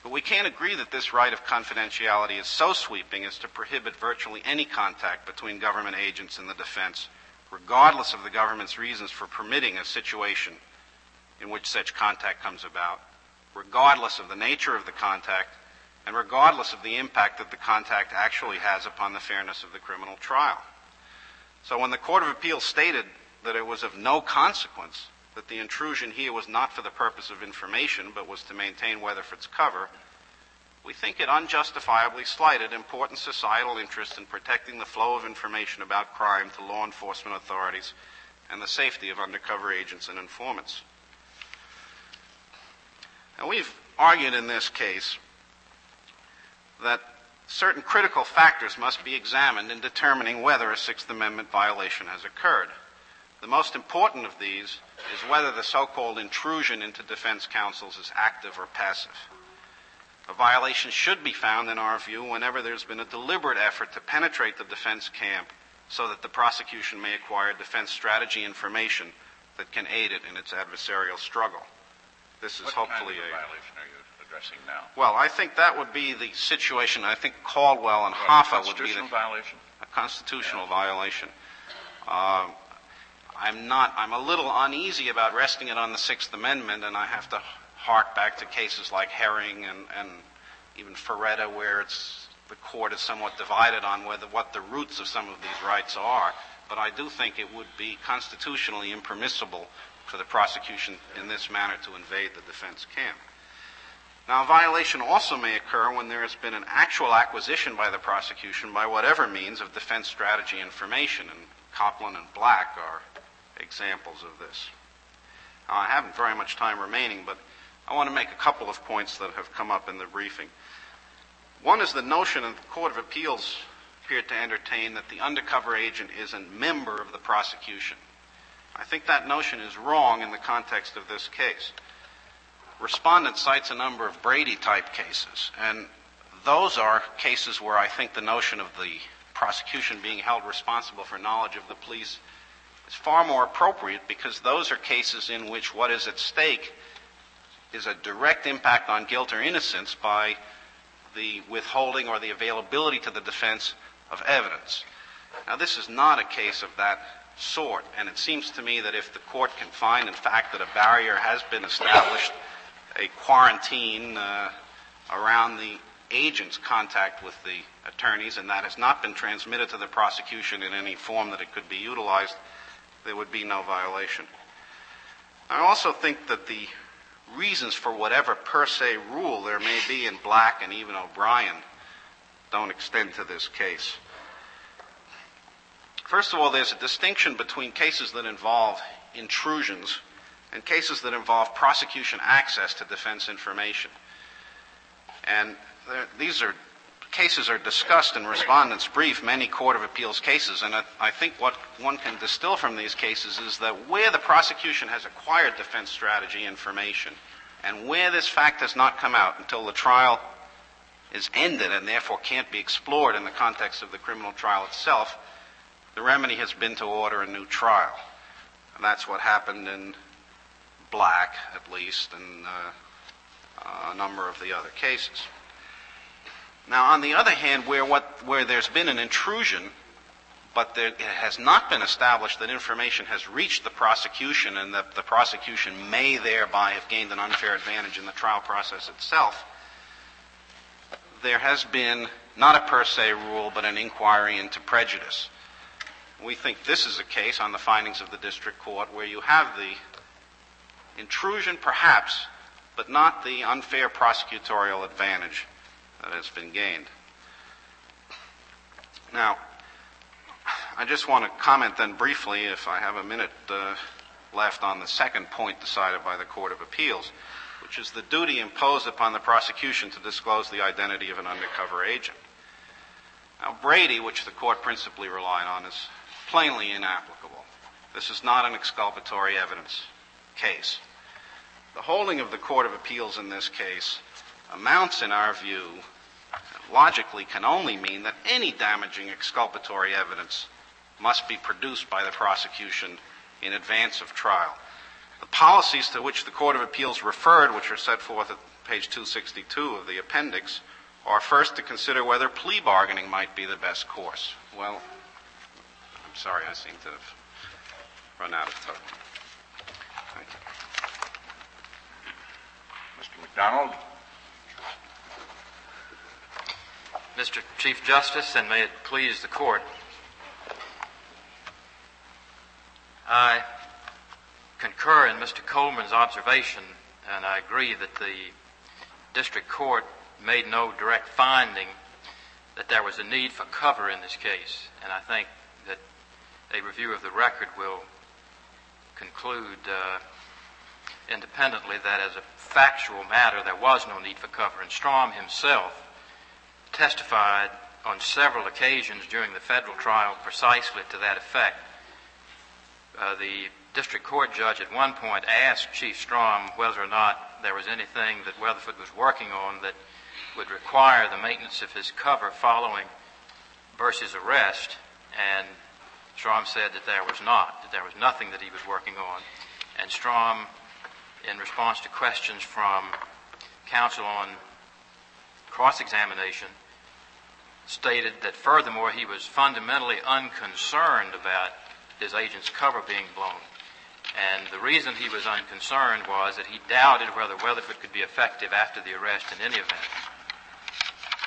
But we can't agree that this right of confidentiality is so sweeping as to prohibit virtually any contact between government agents and the defense, regardless of the government's reasons for permitting a situation in which such contact comes about, regardless of the nature of the contact, and regardless of the impact that the contact actually has upon the fairness of the criminal trial. So when the Court of Appeals stated that it was of no consequence that the intrusion here was not for the purpose of information, but was to maintain Weatherford's cover, we think it unjustifiably slighted important societal interest in protecting the flow of information about crime to law enforcement authorities and the safety of undercover agents and informants. Now, we've argued in this case that certain critical factors must be examined in determining whether a Sixth Amendment violation has occurred. The most important of these is whether the so-called intrusion into defense counsels is active or passive. A violation should be found, in our view, whenever there's been a deliberate effort to penetrate the defense camp so that the prosecution may acquire defense strategy information that can aid it in its adversarial struggle. This is What hopefully kind of a a violation are you addressing now? well, I think that would be the situation. I think Caldwell and What, Hoffa would be the, violation? a constitutional violation. Um, I'm not. I'm a little uneasy about resting it on the Sixth Amendment, and I have to hark back to cases like Herring and, and even Faretta, where it's the court is somewhat divided on whether what the roots of some of these rights are. But I do think it would be constitutionally impermissible for the prosecution in this manner to invade the defense camp. Now, a violation also may occur when there has been an actual acquisition by the prosecution by whatever means of defense strategy information, and Coplon and Black are examples of this. Now, I haven't very much time remaining, but I want to make a couple of points that have come up in the briefing. One is the notion that the Court of Appeals appeared to entertain that the undercover agent is a member of the prosecution. I think that notion is wrong in the context of this case. Respondent cites a number of Brady type cases, and those are cases where I think the notion of the prosecution being held responsible for knowledge of the police is far more appropriate because those are cases in which what is at stake is a direct impact on guilt or innocence by the withholding or the availability to the defense of evidence. Now, this is not a case of that sort, and it seems to me that if the court can find, in fact, that a barrier has been established, a quarantine uh, around the agent's contact with the attorneys, and that has not been transmitted to the prosecution in any form that it could be utilized, there would be no violation. I also think that the reasons for whatever per se rule there may be in Black and even O'Brien don't extend to this case. First of all, there's a distinction between cases that involve intrusions and cases that involve prosecution access to defense information. And these are cases are discussed in respondent's brief, many Court of Appeals cases, and I, think what one can distill from these cases is that where the prosecution has acquired defense strategy information and where this fact has not come out until the trial is ended and therefore can't be explored in the context of the criminal trial itself, the remedy has been to order a new trial. And that's what happened in Black, at least, and uh, a number of the other cases. Now, on the other hand, where, what, where there's been an intrusion, but there, it has not been established that information has reached the prosecution and that the prosecution may thereby have gained an unfair advantage in the trial process itself, there has been not a per se rule, but an inquiry into prejudice. We think this is a case on the findings of the district court where you have the intrusion, perhaps, but not the unfair prosecutorial advantage that has been gained. Now, I just want to comment then briefly, if I have a minute uh, left, on the second point decided by the Court of Appeals, which is the duty imposed upon the prosecution to disclose the identity of an undercover agent. Now, Brady, which the court principally relied on, is plainly inapplicable. This is not an exculpatory evidence case. The holding of the Court of Appeals in this case amounts, in our view, logically can only mean that any damaging exculpatory evidence must be produced by the prosecution in advance of trial. The policies to which the Court of Appeals referred, which are set forth at page 262 of the appendix, are first to consider whether plea bargaining might be the best course. Well, I'm sorry, I seem to have run out of time. Thank you. Mr. McDonald? Mr. Chief Justice, and may it please the court, I concur in Mr. Coleman's observation, and I agree that the district court made no direct finding that there was a need for cover in this case, and I think that a review of the record will conclude uh, independently that as a factual matter there was no need for cover, and Strom himself testified on several occasions during the federal trial precisely to that effect. Uh, the district court judge at one point asked Chief Strom whether or not there was anything that Weatherford was working on that would require the maintenance of his cover following Bursey's arrest, and Strom said that there was not, that there was nothing that he was working on. And Strom, in response to questions from counsel on cross examination, stated that furthermore he was fundamentally unconcerned about his agent's cover being blown. And the reason he was unconcerned was that he doubted whether Weatherford could be effective after the arrest in any event.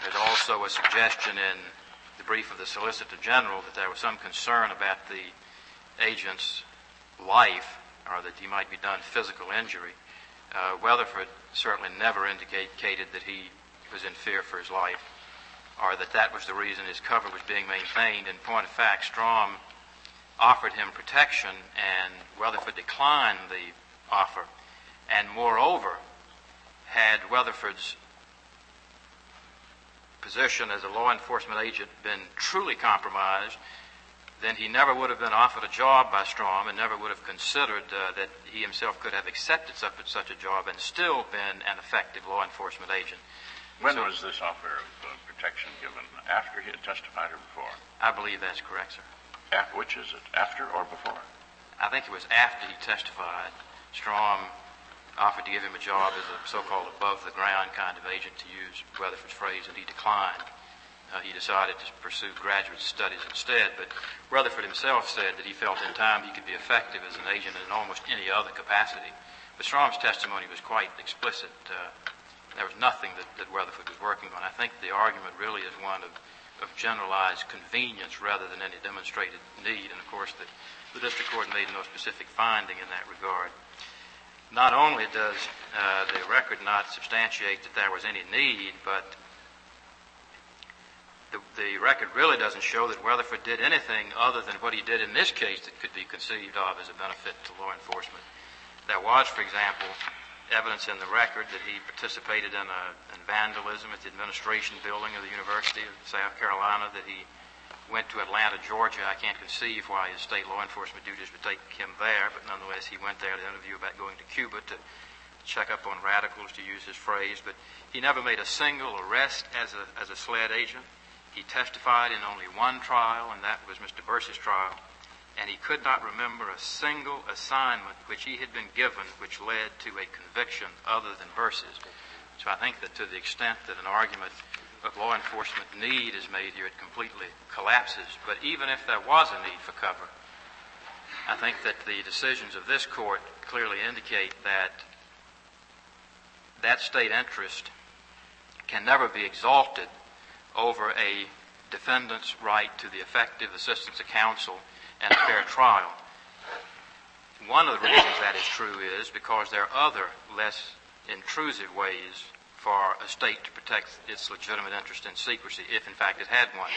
There's also a suggestion in the brief of the Solicitor General that there was some concern about the agent's life or that he might be done physical injury. Uh, Weatherford certainly never indicated that he was in fear for his life or that that was the reason his cover was being maintained. In point of fact, Strom offered him protection and Weatherford declined the offer. And moreover, had Weatherford's position as a law enforcement agent been truly compromised, then he never would have been offered a job by Strom and never would have considered uh, that he himself could have accepted such, such a job and still been an effective law enforcement agent. When so, was this offer of uh, protection given? After he had testified or before? I believe that's correct, sir. After, which is it? After or before? I think it was after he testified. Strom offered to give him a job as a so-called above-the-ground kind of agent, to use Weatherford's phrase, and he declined. Uh, he decided to pursue graduate studies instead, but Rutherford himself said that he felt in time he could be effective as an agent in almost any other capacity. But Strom's testimony was quite explicit. Uh, there was nothing that, that Weatherford was working on. I think the argument really is one of, of generalized convenience rather than any demonstrated need, and of course the, the district court made no specific finding in that regard not only does uh, the record not substantiate that there was any need, but the, the, record really doesn't show that Weatherford did anything other than what he did in this case that could be conceived of as a benefit to law enforcement. There was, for example, evidence in the record that he participated in, a, in vandalism at the administration building of the University of South Carolina, that he went to Atlanta, Georgia. I can't conceive why his state law enforcement duties would take him there, but nonetheless, he went there to interview about going to Cuba to check up on radicals, to use his phrase. But he never made a single arrest as a, as a SLED agent. He testified in only one trial, and that was Mr. Bursey's trial. And he could not remember a single assignment which he had been given which led to a conviction other than Bursey's. So I think that to the extent that an argument of law enforcement need is made here, it completely collapses. But even if there was a need for cover, I think that the decisions of this court clearly indicate that that state interest can never be exalted over a defendant's right to the effective assistance of counsel and a fair trial. One of the reasons that is true is because there are other less intrusive ways for a state to protect its legitimate interest in secrecy, if in fact it had one.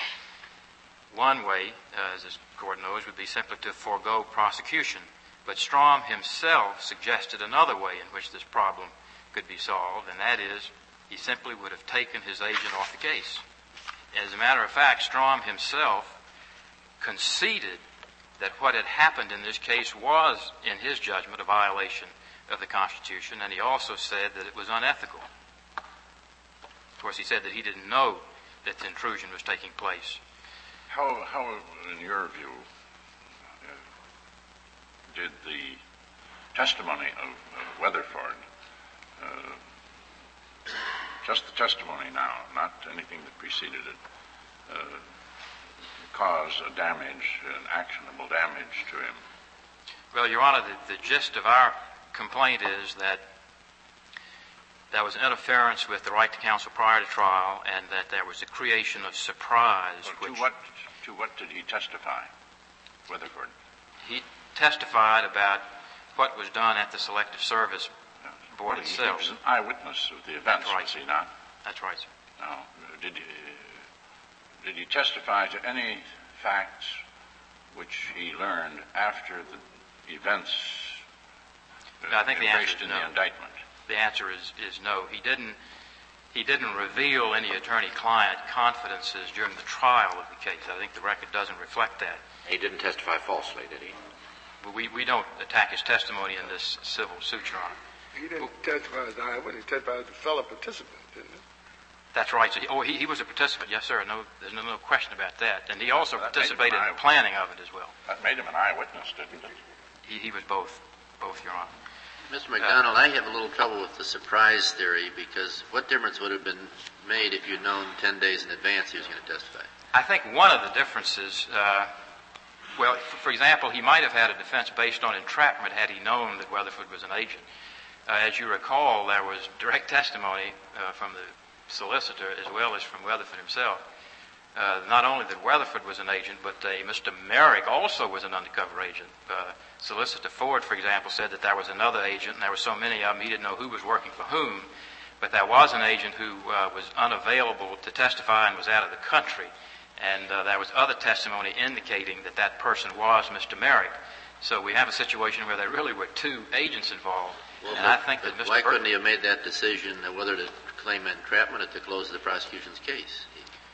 One way, uh, as this court knows, would be simply to forego prosecution. But Strom himself suggested another way in which this problem could be solved, and that is he simply would have taken his agent off the case. As a matter of fact, Strom himself conceded that what had happened in this case was, in his judgment, a violation of the Constitution, and he also said that it was unethical. Of course, he said that he didn't know that the intrusion was taking place. How, how in your view, uh, did the testimony of, of Weatherford, uh, just the testimony now, not anything that preceded it, uh, cause a damage, an actionable damage to him? Well, Your Honor, the, the gist of our complaint is that there was interference with the right to counsel prior to trial, and that there was a creation of surprise. Well, which to what to what did he testify, Weatherford? he testified about what was done at the Selective Service Board Well, he, he was an eyewitness of the events, right. was he not? That's right, sir. Now, did he, did he testify to any facts which he learned after the events uh, I think the answer is in no. the indictment? The answer is, is no. He didn't, he didn't reveal any attorney-client confidences during the trial of the case. I think the record doesn't reflect that. He didn't testify falsely, did he? But we, we don't attack his testimony in this civil suit, Your Honor. He didn't testify as an eyewitness, he testified as a fellow participant, didn't he? That's right. So he, oh, he, he was a participant, yes, sir. No, there's no, no question about that. And he also That participated in the planning of it as well. That made him an eyewitness, didn't it? He, he was both, both, Your Honor. Mr. McDonald, I have a little trouble with the surprise theory because what difference would have been made if you'd known 10 days in advance he was going to testify? I think one of the differences, uh, well, f- for example, he might have had a defense based on entrapment had he known that Weatherford was an agent. Uh, as you recall, there was direct testimony uh, from the solicitor as well as from Weatherford himself. Uh, not only that Weatherford was an agent, but uh, Mr. Merrick also was an undercover agent. Uh, Solicitor Ford, for example, said that there was another agent, and there were so many of them he didn't know who was working for whom. But there was an agent who uh, was unavailable to testify and was out of the country. And uh, there was other testimony indicating that that person was Mr. Merrick. So we have a situation where there really were two agents involved. Well, and but- I think that Mr. Why couldn't he have made that decision whether to claim entrapment at the close of the prosecution's case?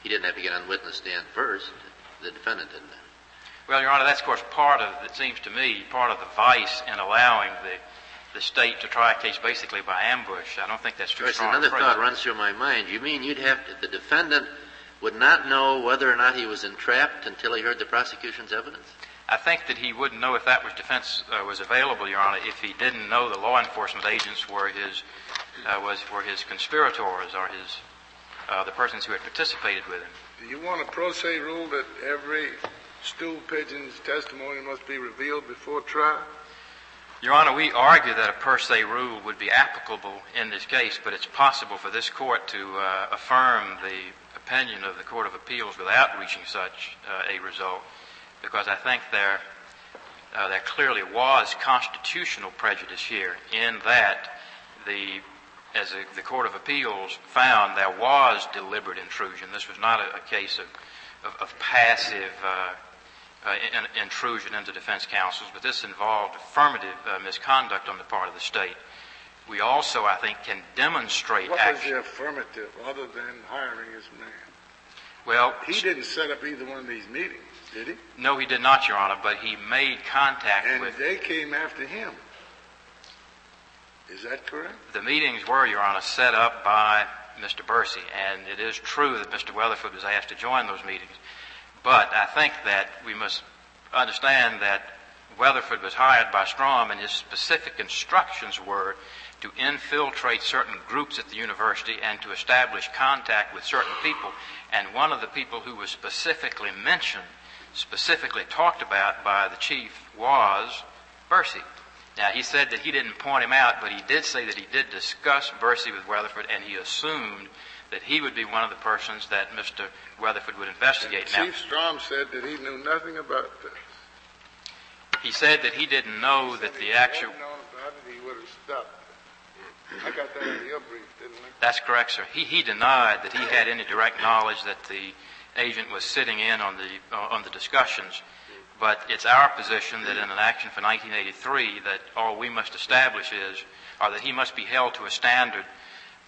He- didn't have to get on the witness stand first. The defendant didn't. Well, Your Honor, that's of course part of, it seems to me, part of the vice in allowing the, the state to try a case basically by ambush. I don't think that's Joyce, strong. another thought runs through my mind. You mean you'd have to, the defendant would not know whether or not he was entrapped until he heard the prosecution's evidence? I think that he wouldn't know if that was defense uh, was available, Your Honor, if he didn't know the law enforcement agents were his uh, was for his conspirators or his uh, the persons who had participated with him. Do you want a pro se rule that every stool pigeon's testimony must be revealed before trial? Your Honor, we argue that a per se rule would be applicable in this case, but it's possible for this court to uh, affirm the opinion of the Court of Appeals without reaching such uh, a result, because I think there uh, there clearly was constitutional prejudice here in that the as the, Court of Appeals found there was deliberate intrusion. This was not a, a case of, of, of passive uh, uh, in, intrusion into defense counsels, but this involved affirmative uh, misconduct on the part of the state. We also, I think, can demonstrate What was the affirmative other than hiring his man? Well, He didn't set up either one of these meetings, did he? no, he did not, Your Honor, but he made contact And with. And they came after him. Is that correct? The meetings were, Your Honor, set up by Mr. Bursey, and it is true that Mr. Weatherford was asked to join those meetings. But I think that we must understand that Weatherford was hired by Strom, and his specific instructions were to infiltrate certain groups at the university and to establish contact with certain people. And one of the people who was specifically mentioned, specifically talked about by the chief, was Bursey. Now, he said that he didn't point him out, but he did say that he did discuss Bursey with Weatherford, and he assumed that he would be one of the persons that Mr. Weatherford would investigate. Now, Chief Strom said that he knew nothing about this. he said that he didn't know that the actual. If he had known about it, he would have stopped. I got that in your brief, didn't I? That's correct, sir. He, he denied that he had any direct knowledge that the agent was sitting in on the, uh, on the discussions. But it's our position that in an action for 1983 that all we must establish is, or that he must be held to a standard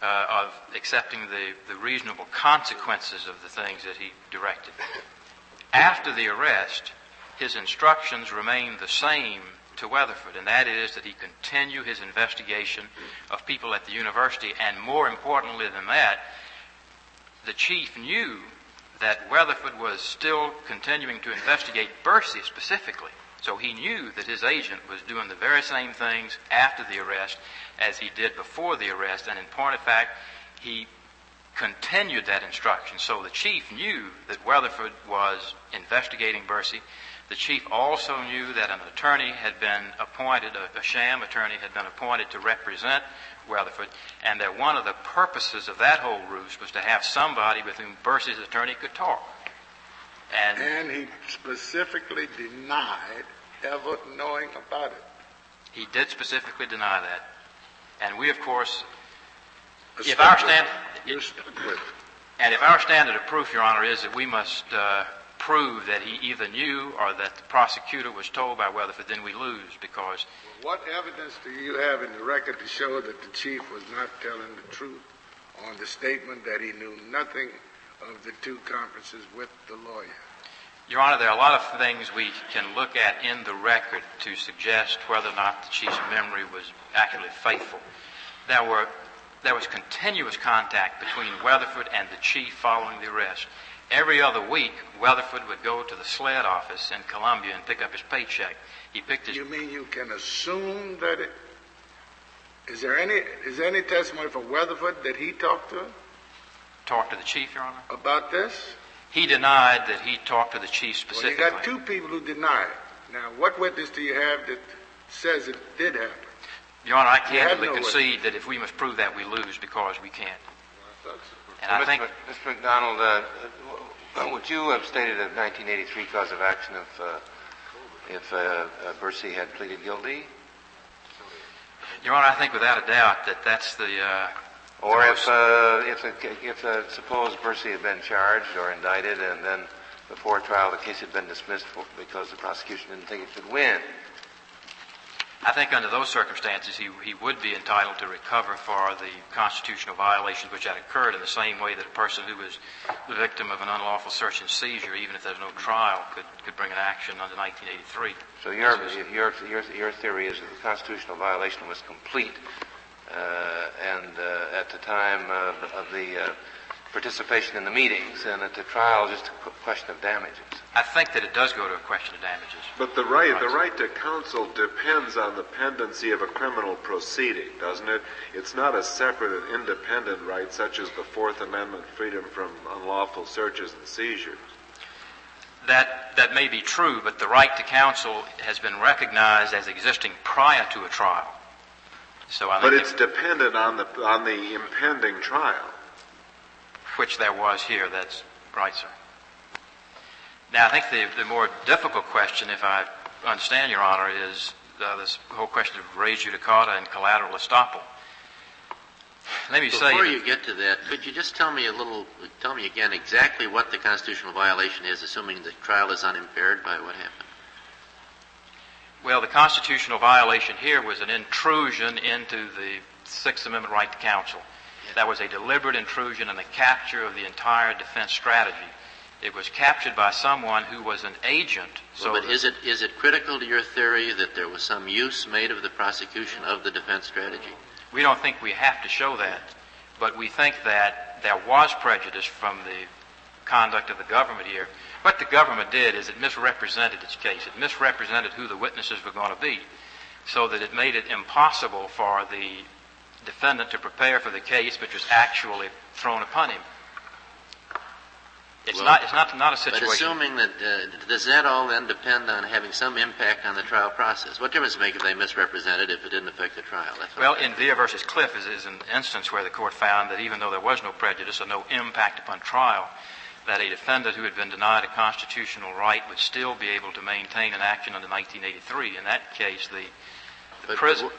uh, of accepting the, the reasonable consequences of the things that he directed. After the arrest, his instructions remain the same to Weatherford, and that is that he continue his investigation of people at the university, and more importantly than that, the chief knew that Weatherford was still continuing to investigate Bursey specifically. So he knew that his agent was doing the very same things after the arrest as he did before the arrest, and in point of fact, he continued that instruction. So the chief knew that Weatherford was investigating Bursey. The chief also knew that an attorney had been appointed, a, a sham attorney had been appointed to represent Weatherford, and that one of the purposes of that whole ruse was to have somebody with whom Bursey's attorney could talk. And, and he specifically denied ever knowing about it. He did specifically deny that. And we, of course, if our stand, and if our standard of proof, Your Honor, is that we must uh, prove that he either knew or that the prosecutor was told by Weatherford, then we lose because. What evidence do you have in the record to show that the chief was not telling the truth on the statement that he knew nothing of the two conferences with the lawyer? Your Honor, there are a lot of things we can look at in the record to suggest whether or not the chief's memory was accurately faithful. There were there was continuous contact between Weatherford and the chief following the arrest. Every other week, Weatherford would go to the SLED office in Columbia and pick up his paycheck. He picked his. You mean you can assume that it? Is there any is there any testimony from Weatherford that he talked to? Talked to the chief, Your Honor. About this? He denied that he talked to the chief specifically. Well, you got two people who deny it. Now, what witness do you have that says it did happen? Your Honor, I candidly no concede witness. that if we must prove that, we lose because we can't. Well, and I think, Mr. McDonald, uh, would you have stated a 1983 cause of action if uh, if uh, uh, Bursey had pleaded guilty? Your Honor, I think without a doubt that that's the. Uh, or the if uh, if a, if a, suppose Bursey had been charged or indicted, and then before trial the case had been dismissed for, because the prosecution didn't think it could win. I think under those circumstances, he, he would be entitled to recover for the constitutional violations which had occurred in the same way that a person who was the victim of an unlawful search and seizure, even if there's no trial, could, could bring an action under 1983. So your, your, your, your theory is that the constitutional violation was complete uh, and uh, at the time uh, of the uh, participation in the meetings, and at the trial, just a question of damages. I think that it does go to a question of damages. But the right, the right to counsel depends on the pendency of a criminal proceeding, doesn't it? It's not a separate and independent right, such as the Fourth Amendment freedom from unlawful searches and seizures. That that may be true, but the right to counsel has been recognized as existing prior to a trial. So I but it's dependent on the on the impending trial which there was here. That's right, sir. Now, I think the, the more difficult question, if I understand Your Honor, is uh, this whole question of res judicata and collateral estoppel. Let me Before say. Before you get to that, could you just tell me a little, tell me again exactly what the constitutional violation is, assuming the trial is unimpaired by what happened? Well, the constitutional violation here was an intrusion into the Sixth Amendment right to counsel. That was a deliberate intrusion and the capture of the entire defense strategy. It was captured by someone who was an agent. So well, but is it is it critical to your theory that there was some use made of the prosecution of the defense strategy? We don't think we have to show that, but we think that there was prejudice from the conduct of the government here. What the government did is it misrepresented its case. It misrepresented who the witnesses were going to be, so that it made it impossible for the defendant to prepare for the case which was actually thrown upon him. It's well, not. It's not not a situation. But assuming that uh, does that all then depend on having some impact on the trial process? What difference make if they misrepresented if it didn't affect the trial? well, in Villa versus Cliff is, is an instance where the court found that even though there was no prejudice or no impact upon trial, that a defendant who had been denied a constitutional right would still be able to maintain an action under 1983. In that case, the, the prison.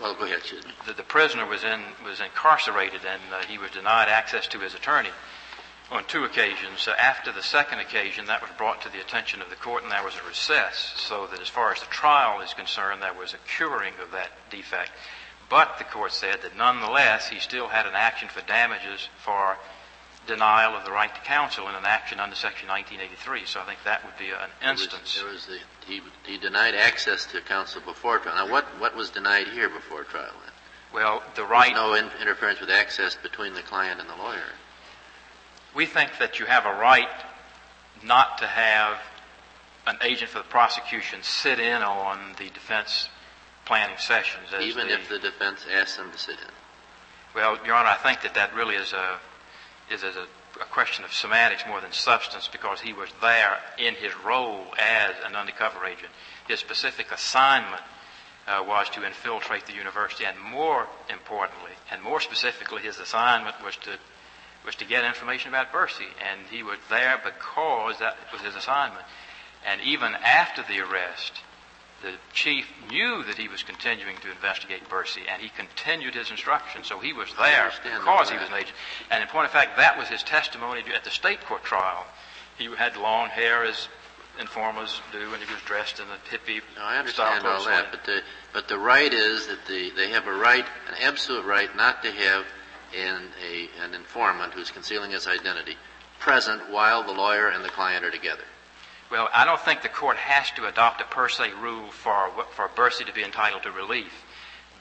Well, go ahead. The, the prisoner was in was incarcerated and uh, he was denied access to his attorney. on two occasions. Uh, after the second occasion, that was brought to the attention of the court, and there was a recess, so that as far as the trial is concerned, there was a curing of that defect. But the court said that nonetheless, he still had an action for damages for denial of the right to counsel in an action under Section 1983. So I think that would be an instance. There was, there was the, he, he denied access to counsel before trial. Now, what, what was denied here before trial? Then? Well, the right. no in, interference with access between the client and the lawyer. We think that you have a right not to have an agent for the prosecution sit in on the defense planning sessions. As even the, if the defense asks them to sit in. Well, Your Honor, I think that that really is a is a, a question of semantics more than substance because he was there in his role as an undercover agent. His specific assignment uh, was to infiltrate the university, and more importantly, and more specifically, his assignment was to was to get information about Bursey, and he was there because that was his assignment. And even after the arrest, the chief knew that he was continuing to investigate Bursey, and he continued his instructions. So he was there because he was an agent. And in point of fact, that was his testimony at the state court trial. He had long hair, as informers do, and he was dressed in a hippie No, I style understand all that, but the but the right is that the they have a right, an absolute right, not to have an a an informant who's concealing his identity present while the lawyer and the client are together. Well, I don't think the court has to adopt a per se rule for for Bursey to be entitled to relief,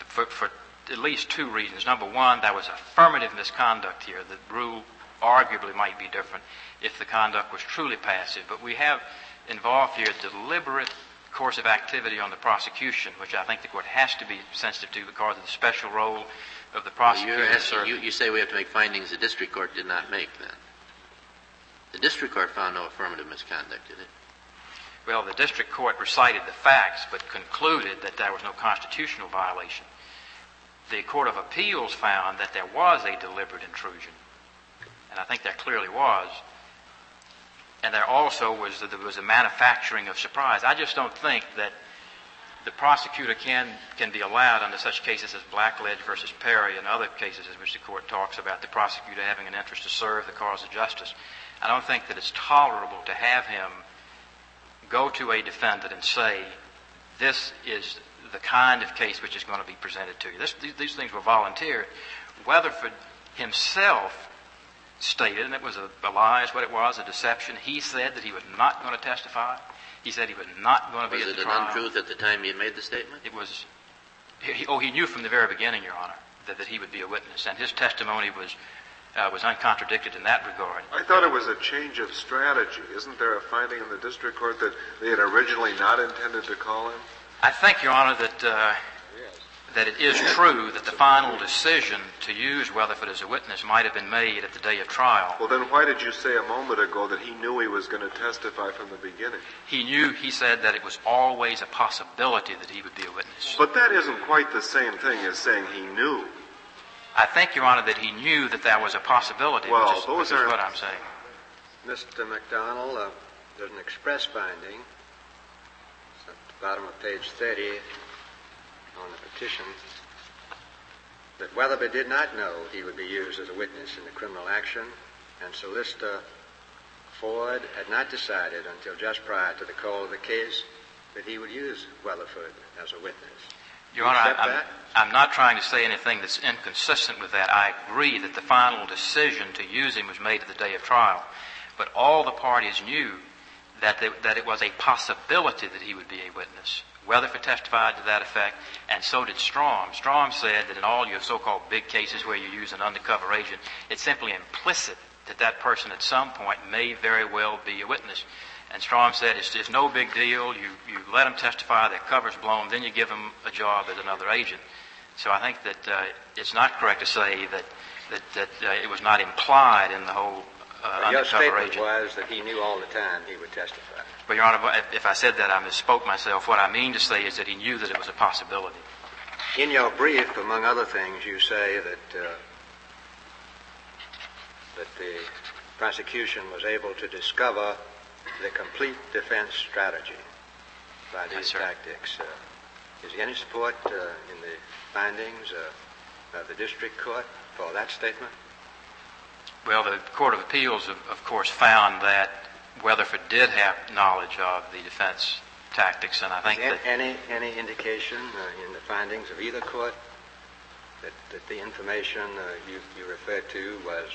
for, for at least two reasons. Number one, there was affirmative misconduct here. The rule arguably might be different if the conduct was truly passive, but we have involved here deliberate course of activity on the prosecution, which I think the court has to be sensitive to because of the special role of the Well, prosecutor. you're asking, you, you say we have to make findings the district court did not make. Then the district court found no affirmative misconduct, did it? Well, the district court recited the facts but concluded that there was no constitutional violation. The Court of Appeals found that there was a deliberate intrusion, and I think there clearly was. And there also was there was a manufacturing of surprise. I just don't think that the prosecutor can can be allowed under such cases as Blackledge versus Perry and other cases in which the court talks about the prosecutor having an interest to serve the cause of justice. I don't think that it's tolerable to have him go to a defendant and say, this is the kind of case which is going to be presented to you. This, these, these things were volunteered. Weatherford himself stated, and it was a, a lie, is what it was, a deception. He said that he was not going to testify. He said he was not going to be Was at it the an trial. untruth at the time he made the statement? It was, he, oh, he knew from the very beginning, Your Honor, that, that he would be a witness, and his testimony was, uh, was uncontradicted in that regard. I thought it was a change of strategy. Isn't there a finding in the district court that they had originally not intended to call him? I think, Your Honor, that, uh, that it is true that the final decision to use Weatherford as a witness might have been made at the day of trial. Well, then why did you say a moment ago that he knew he was going to testify from the beginning? He knew, he said, that it was always a possibility that he would be a witness. But that isn't quite the same thing as saying he knew. I think, Your Honor, that he knew that that was a possibility, Well, which is, those which is are- what I'm saying. Mr. McDonald, uh, there's an express finding. It's at the bottom of page 30 on the petition that Weatherby did not know he would be used as a witness in the criminal action, and Solicitor Ford had not decided until just prior to the call of the case that he would use Weatherford as a witness. Your Honor, I'm. I'm not trying to say anything that's inconsistent with that. I agree that the final decision to use him was made at the day of trial. But all the parties knew that, they, that it was a possibility that he would be a witness. Weatherford testified to that effect, and so did Strom. Strom said that in all your so-called big cases where you use an undercover agent, it's simply implicit that that person at some point may very well be a witness. And Strom said it's, it's no big deal. You, you let them testify, their cover's blown, then you give them a job as another agent. So I think that uh, it's not correct to say that, that, that uh, it was not implied in the whole uh, your undercover statement agent. was that he knew all the time he would testify. But Your Honor, if I said that, I misspoke myself. What I mean to say is that he knew that it was a possibility. In your brief, among other things, you say that uh, that the prosecution was able to discover the complete defense strategy by these sir. tactics. Uh, is there any support uh, in the findings uh, of the district court for that statement? Well, the Court of Appeals, of, of course, found that Weatherford did have knowledge of the defense tactics, and I think Is that any, any indication uh, in the findings of either court that, that the information uh, you, you referred to was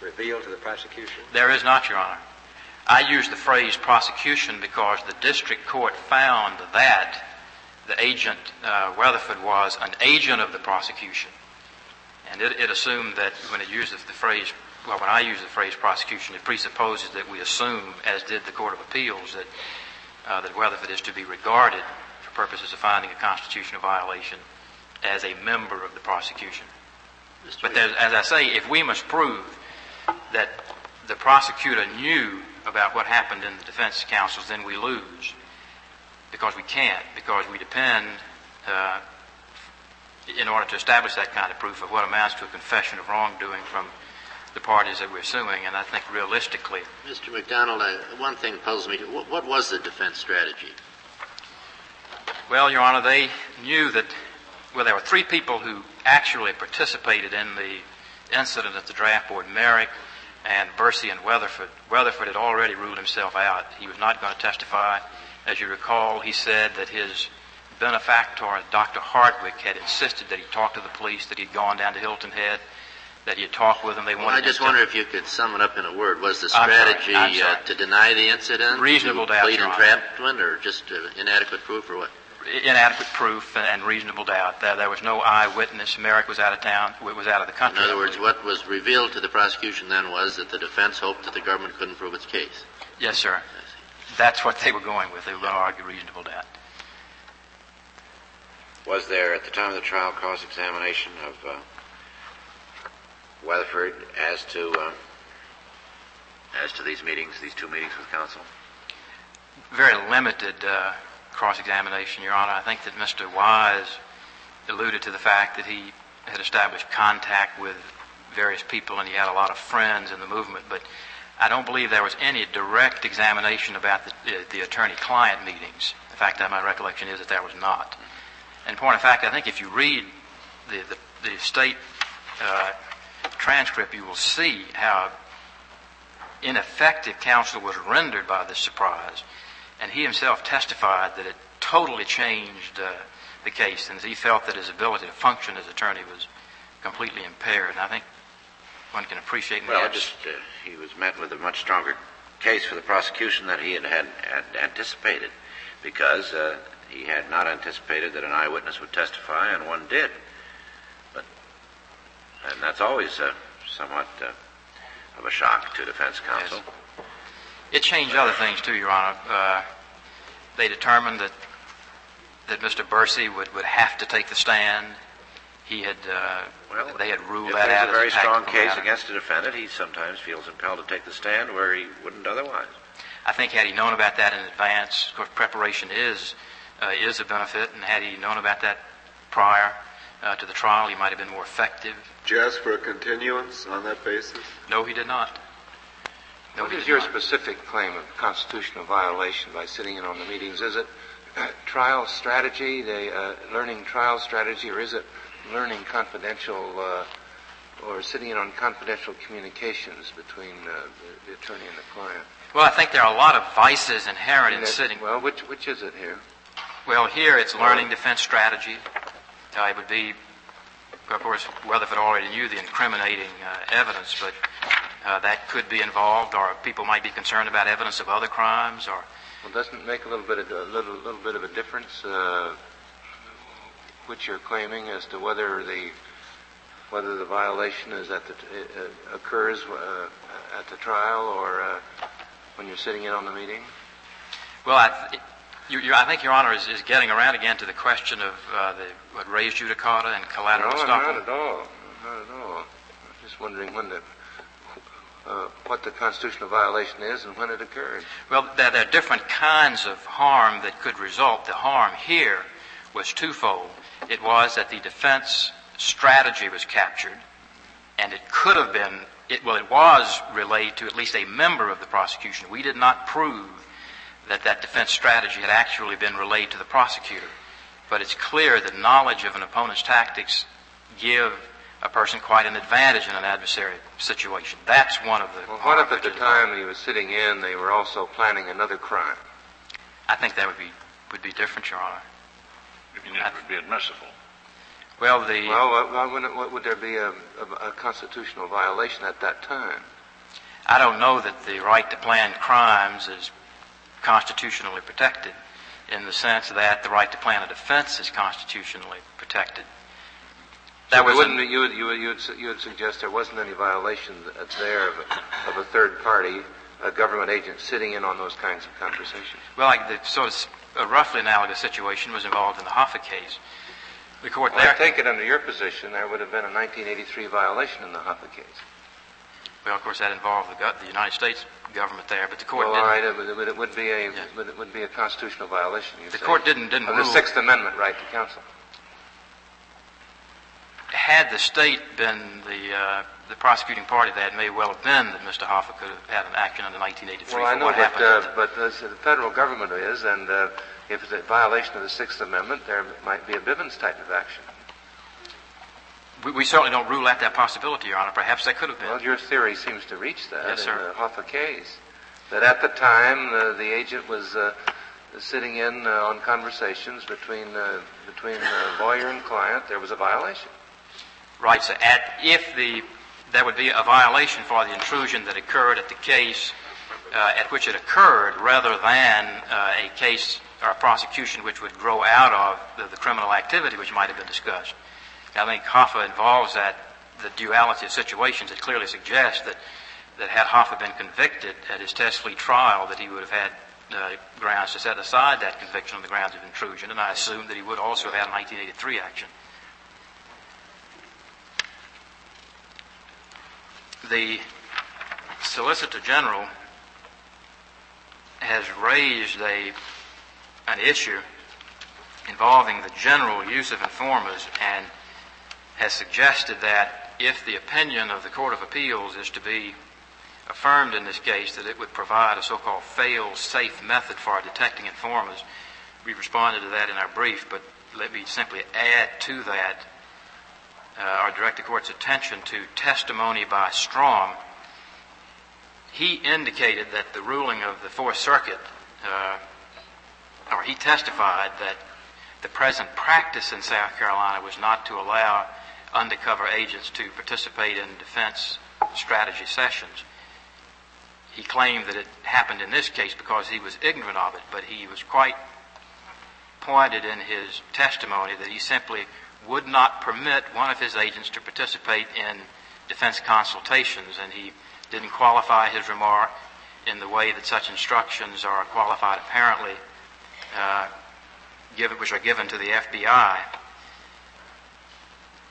revealed to the prosecution? there is not, Your Honor. I use the phrase prosecution because the district court found that the agent, uh, Weatherford, was an agent of the prosecution. And it, it assumed that when it uses the phrase, well, when I use the phrase prosecution, it presupposes that we assume, as did the Court of Appeals, that, uh, that Weatherford is to be regarded, for purposes of finding a constitutional violation, as a member of the prosecution. But as I say, if we must prove that the prosecutor knew about what happened in the defense counsels, then we lose. Because we can't, because we depend, uh, in order to establish that kind of proof, of what amounts to a confession of wrongdoing from the parties that we're suing. And I think realistically, Mr. McDonald, uh, one thing puzzles me. What, what was the defense strategy? Well, Your Honor, they knew that, well, there were three people who actually participated in the incident at the draft board Merrick and Bursey and Weatherford. Weatherford had already ruled himself out. He was not going to testify. As you recall, he said that his benefactor, Dr. Hardwick, had insisted that he talk to the police, that he'd gone down to Hilton Head, that he had talked with them. They wanted. Well, I just wonder if you could sum it up in a word. Was the I'm sorry, strategy I'm sorry. Uh, to deny the incident? Reasonable to doubt, plead entrapment or just uh, inadequate proof or what? Inadequate proof and reasonable doubt. There, there was no eyewitness. Merrick was out of town, it was out of the country. In other words, what was revealed to the prosecution then was that the defense hoped that the government couldn't prove its case. Yes, sir. That's what they were going with. They were going to argue reasonable doubt. Was there, at the time of the trial, cross-examination of uh, Weatherford as to uh, as to these meetings, these two meetings with counsel? Very limited uh, cross-examination, Your Honor. I think that Mr. Wise alluded to the fact that he had established contact with various people and he had a lot of friends in the movement, but I don't believe there was any direct examination about the, uh, the attorney-client meetings. In fact, my recollection is that there was not. And point of fact, I think if you read the, the, the state uh, transcript, you will see how ineffective counsel was rendered by this surprise. And he himself testified that it totally changed uh, the case, and he felt that his ability to function as attorney was completely impaired. And I think one can appreciate in the Well, just uh, he was met with a much stronger case for the prosecution than he had, had, had anticipated, because uh, he had not anticipated that an eyewitness would testify, and one did. But and that's always uh, somewhat uh, of a shock to defense counsel. It changed other things too, Your Honor. Uh, they determined that that Mr. Bursey would, would have to take the stand. He had uh, Well, they had ruled that out. If that there's a as very strong case matter. against a defendant, he sometimes feels impelled to take the stand where he wouldn't otherwise. I think had he known about that in advance, of course, preparation is uh, is a benefit, and had he known about that prior uh, to the trial, he might have been more effective. Did you ask for a continuance on that basis? No, he did not. No, What is your specific claim of constitutional violation by sitting in on the meetings? Is it trial strategy, the uh, learning trial strategy, or is it learning confidential uh, or sitting in on confidential communications between uh, the, the attorney and the client? Well, I think there are a lot of vices inherent in And that- sitting. Well, which which is it here? Well, here it's learning defense strategy. It would be, of course, Weatherford already knew the incriminating uh, evidence, but uh, that could be involved, or people might be concerned about evidence of other crimes, or Well, doesn't it make a little bit of a little little bit of a difference uh, which you're claiming as to whether the whether the violation is at the uh, occurs uh, at the trial or uh, when you're sitting in on the meeting? Well, I, th- you, you, I think Your Honor is, is getting around again to the question of uh, the what res judicata and collateral no, estoppel. not at all. Not at all. I'm just wondering when the uh, what the constitutional violation is and when it occurred. Well, there, there are different kinds of harm that could result. The harm here was twofold. It was that the defense strategy was captured, and it could have been, it, well, it was relayed to at least a member of the prosecution. We did not prove that that defense strategy had actually been relayed to the prosecutor. But it's clear that knowledge of an opponent's tactics give a person quite an advantage in an adversary situation. That's one of the. Well, what if at the which is time he was sitting in, they were also planning another crime? I think that would be would be different, Your Honor. You mean it would be admissible? Well, the Well, why- why wouldn't, what, would there be a, a, a constitutional violation at that time? I don't know that the right to plan crimes is constitutionally protected in the sense that the right to plan a defense is constitutionally protected. That So wouldn't an- you would, you would, you would, you would suggest there wasn't any violation uh, there of a, of a third party, a government agent sitting in on those kinds of conversations. well, like the sort of s- a roughly analogous situation was involved in the Hoffa case. The court Well, I take it under your position, there would have been a 1983 violation in the Hoffa case. Well, of course, that involved the, the United States government there, but the court Well, didn't. all right, it would, it would- it would be a, Yeah. it would be a constitutional violation, The say. court didn't didn't Of the. Sixth Amendment right to counsel. Had the state been the uh, the prosecuting party, that may well have been that Mr. Hoffa could have had an action under 1983 Well, I know, but, uh, the- but the federal government is, and uh, if it's a violation of the Sixth Amendment, there might be a Bivens type of action. We, we certainly don't rule out that possibility, Your Honor. Perhaps that could have been. Well, your theory seems to reach that Yes, in sir. the Hoffa case. That at the time, uh, the agent was uh, sitting in uh, on conversations between uh, between uh, lawyer and client. There was a violation. Right. So at, if the there would be a violation for the intrusion that occurred at the case uh, at which it occurred, rather than uh, a case or a prosecution which would grow out of the, the criminal activity which might have been discussed. I think Hoffa involves that the duality of situations. It clearly suggests that that had Hoffa been convicted at his Test Fleet trial, that he would have had uh, grounds to set aside that conviction on the grounds of intrusion, and I assume that he would also have had a 1983 action. The Solicitor General has raised a, an issue involving the general use of informers and has suggested that if the opinion of the Court of Appeals is to be affirmed in this case, that it would provide a so-called fail-safe method for detecting informers. We responded to that in our brief, but let me simply add to that uh, or direct the court's attention to testimony by Strom. He indicated that the ruling of the Fourth Circuit, uh, or he testified that the present practice in South Carolina was not to allow undercover agents to participate in defense strategy sessions. He claimed that it happened in this case because he was ignorant of it, but he was quite pointed in his testimony that he simply would not permit one of his agents to participate in defense consultations, and he didn't qualify his remark in the way that such instructions are qualified apparently, uh, given, which are given to the FBI.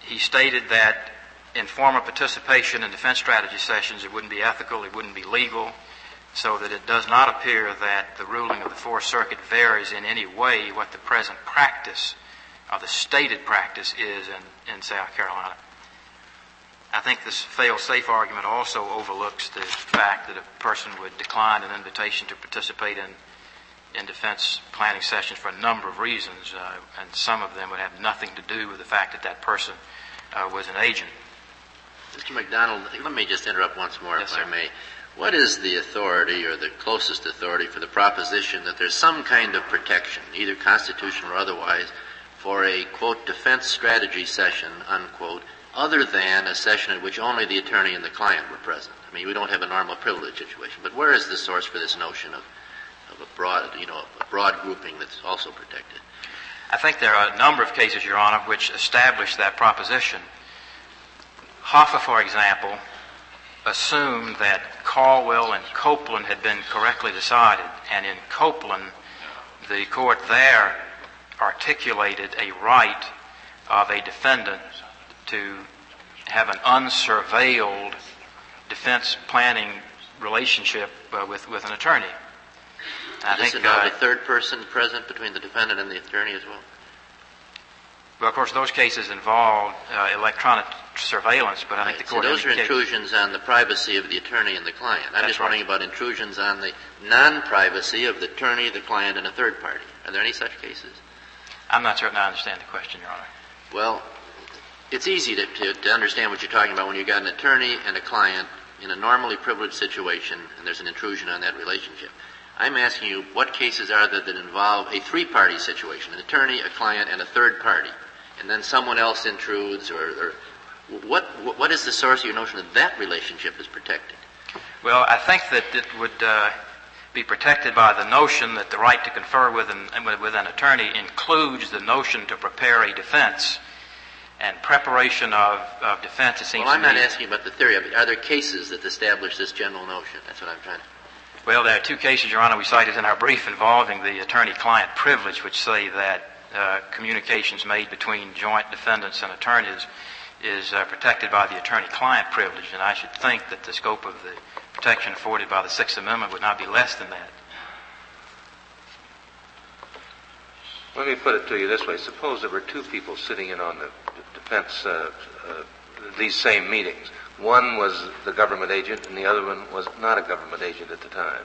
He stated that informer participation in defense strategy sessions, it wouldn't be ethical, it wouldn't be legal, so that it does not appear that the ruling of the Fourth Circuit varies in any way what the present practice or the stated practice is in, in South Carolina. I think this fail-safe argument also overlooks the fact that a person would decline an invitation to participate in in defense planning sessions for a number of reasons, uh, and some of them would have nothing to do with the fact that that person uh, was an agent. Mr. McDonald, let me just interrupt once more, Yes, if I may. What is the authority or the closest authority for the proposition that there's some kind of protection, either constitutional or otherwise, for a, quote, defense strategy session, unquote, other than a session in which only the attorney and the client were present? I mean, we don't have a normal privilege situation, but where is the source for this notion of, of a broad, you know, a broad grouping that's also protected? I think there are a number of cases, Your Honor, which establish that proposition. Hoffa, for example, assumed that Caldwell and Coplon had been correctly decided, and in Coplon, the court there articulated a right of a defendant to have an unsurveilled defense planning relationship uh, with, with an attorney. I Does think, it involve uh, a third person present between the defendant and the attorney as well? Well, of course, those cases involved uh, electronic surveillance, but I think the So court those are intrusions on the privacy of the attorney and the client. I'm That's just right. wondering about intrusions on the non-privacy of the attorney, the client, and a third party. Are there any such cases? I'm not certain I understand the question, Your Honor. Well, it's easy to, to, to understand what you're talking about when you've got an attorney and a client in a normally privileged situation and there's an intrusion on that relationship. I'm asking you, what cases are there that involve a three-party situation, an attorney, a client, and a third party, and then someone else intrudes, or, or what, what is the source of your notion that that relationship is protected? Well, I think that it would uh, be protected by the notion that the right to confer with an, with an attorney includes the notion to prepare a defense. And preparation of, of defense, it seems well, I'm not asking about the theory of it. Are there cases that establish this general notion? That's what I'm trying to. Well, there are two cases, Your Honor, we cited in our brief involving the attorney-client privilege, which say that uh, communications made between joint defendants and attorneys is uh, protected by the attorney-client privilege, and I should think that the scope of the protection afforded by the Sixth Amendment would not be less than that. Let me put it to you this way. Suppose there were two people sitting in on the defense, uh, uh, these same meetings. One was the government agent and the other one was not a government agent at the time.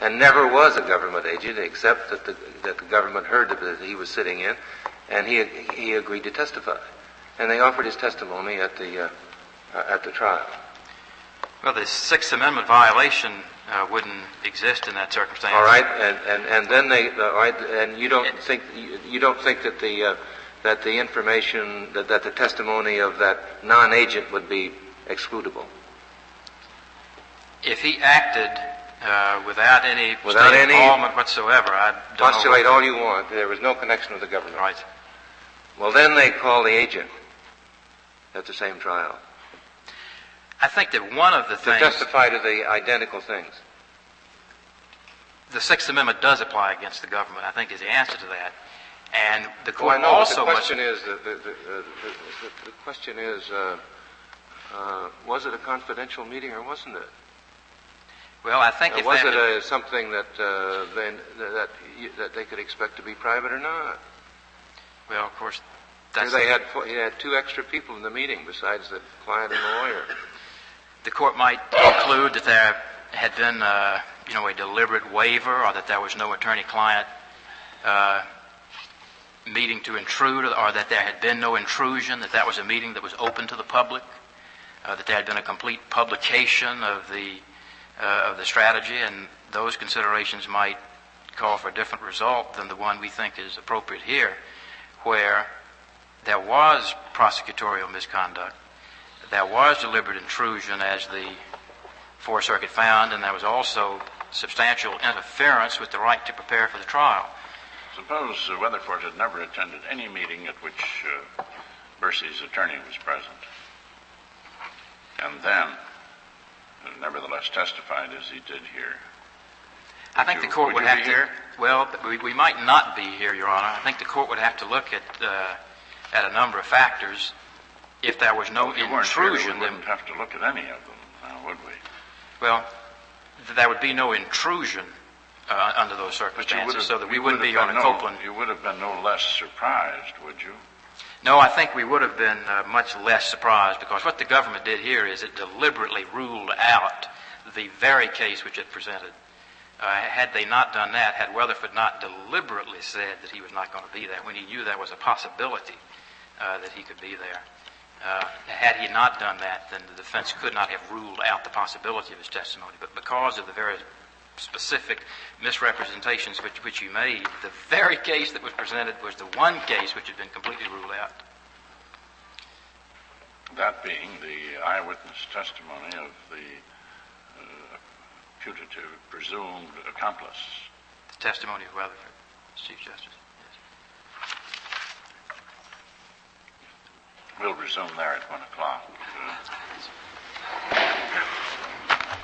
And never was a government agent except that the, that the government heard that he was sitting in and he, he agreed to testify. And they offered his testimony at the, uh, at the trial. Well, the Sixth Amendment violation uh, wouldn't exist in that circumstance. All right, and, and, and then they, all right, and you don't think, you, you don't think that the, uh, that the information, that, that the testimony of that non-agent would be excludable? If he acted uh, without any Without any- involvement whatsoever, I don't Postulate all you want, there was no connection with the government. Right. Well, then they call the agent at the same trial I think that one of the to things testify to the identical things. the Sixth Amendment does apply against the government. I think is the answer to that. And the Well, I know, also the must question is, the, the, the, the, the, the question is, uh, uh, was it a confidential meeting or wasn't it? Well, I think if was it a, something that, uh, they, that, that they could expect to be private or not? well, of course, that's they had, four- he had two extra people in the meeting besides the client and the lawyer. the court might conclude that there had been, uh, you know, a deliberate waiver, or that there was no attorney-client uh, meeting to intrude, or that there had been no intrusion, that that was a meeting that was open to the public, uh, that there had been a complete publication of the uh, of the strategy, and those considerations might call for a different result than the one we think is appropriate here, where there was prosecutorial misconduct, there was deliberate intrusion, as the Fourth Circuit found, and there was also substantial interference with the right to prepare for the trial. Suppose uh, Weatherford had never attended any meeting at which uh, Bursey's attorney was present, and then nevertheless testified as he did here. I think you- the court would would, have to. here? Well, we, we might not be here, Your Honor. I think the court would have to look at uh, at a number of factors. If there was no If you weren't here, we wouldn't have to look at any of them, now would we? well, th- there would be no intrusion uh, under those circumstances, have, so that we wouldn't would be on a no, Coplon. You would have been no less surprised, would you? No, I think we would have been uh, much less surprised because what the government did here is it deliberately ruled out the very case which it presented. Uh, had they not done that, had Weatherford not deliberately said that he was not going to be there when he knew there was a possibility uh, that he could be there, uh, had he not done that, then the defense could not have ruled out the possibility of his testimony. But because of the very specific misrepresentations which, which you made, the very case that was presented was the one case which had been completely ruled out. That being the eyewitness testimony of the uh, putative presumed accomplice. The testimony of Weatherford, Chief Justice. We'll resume there at one o'clock. Uh,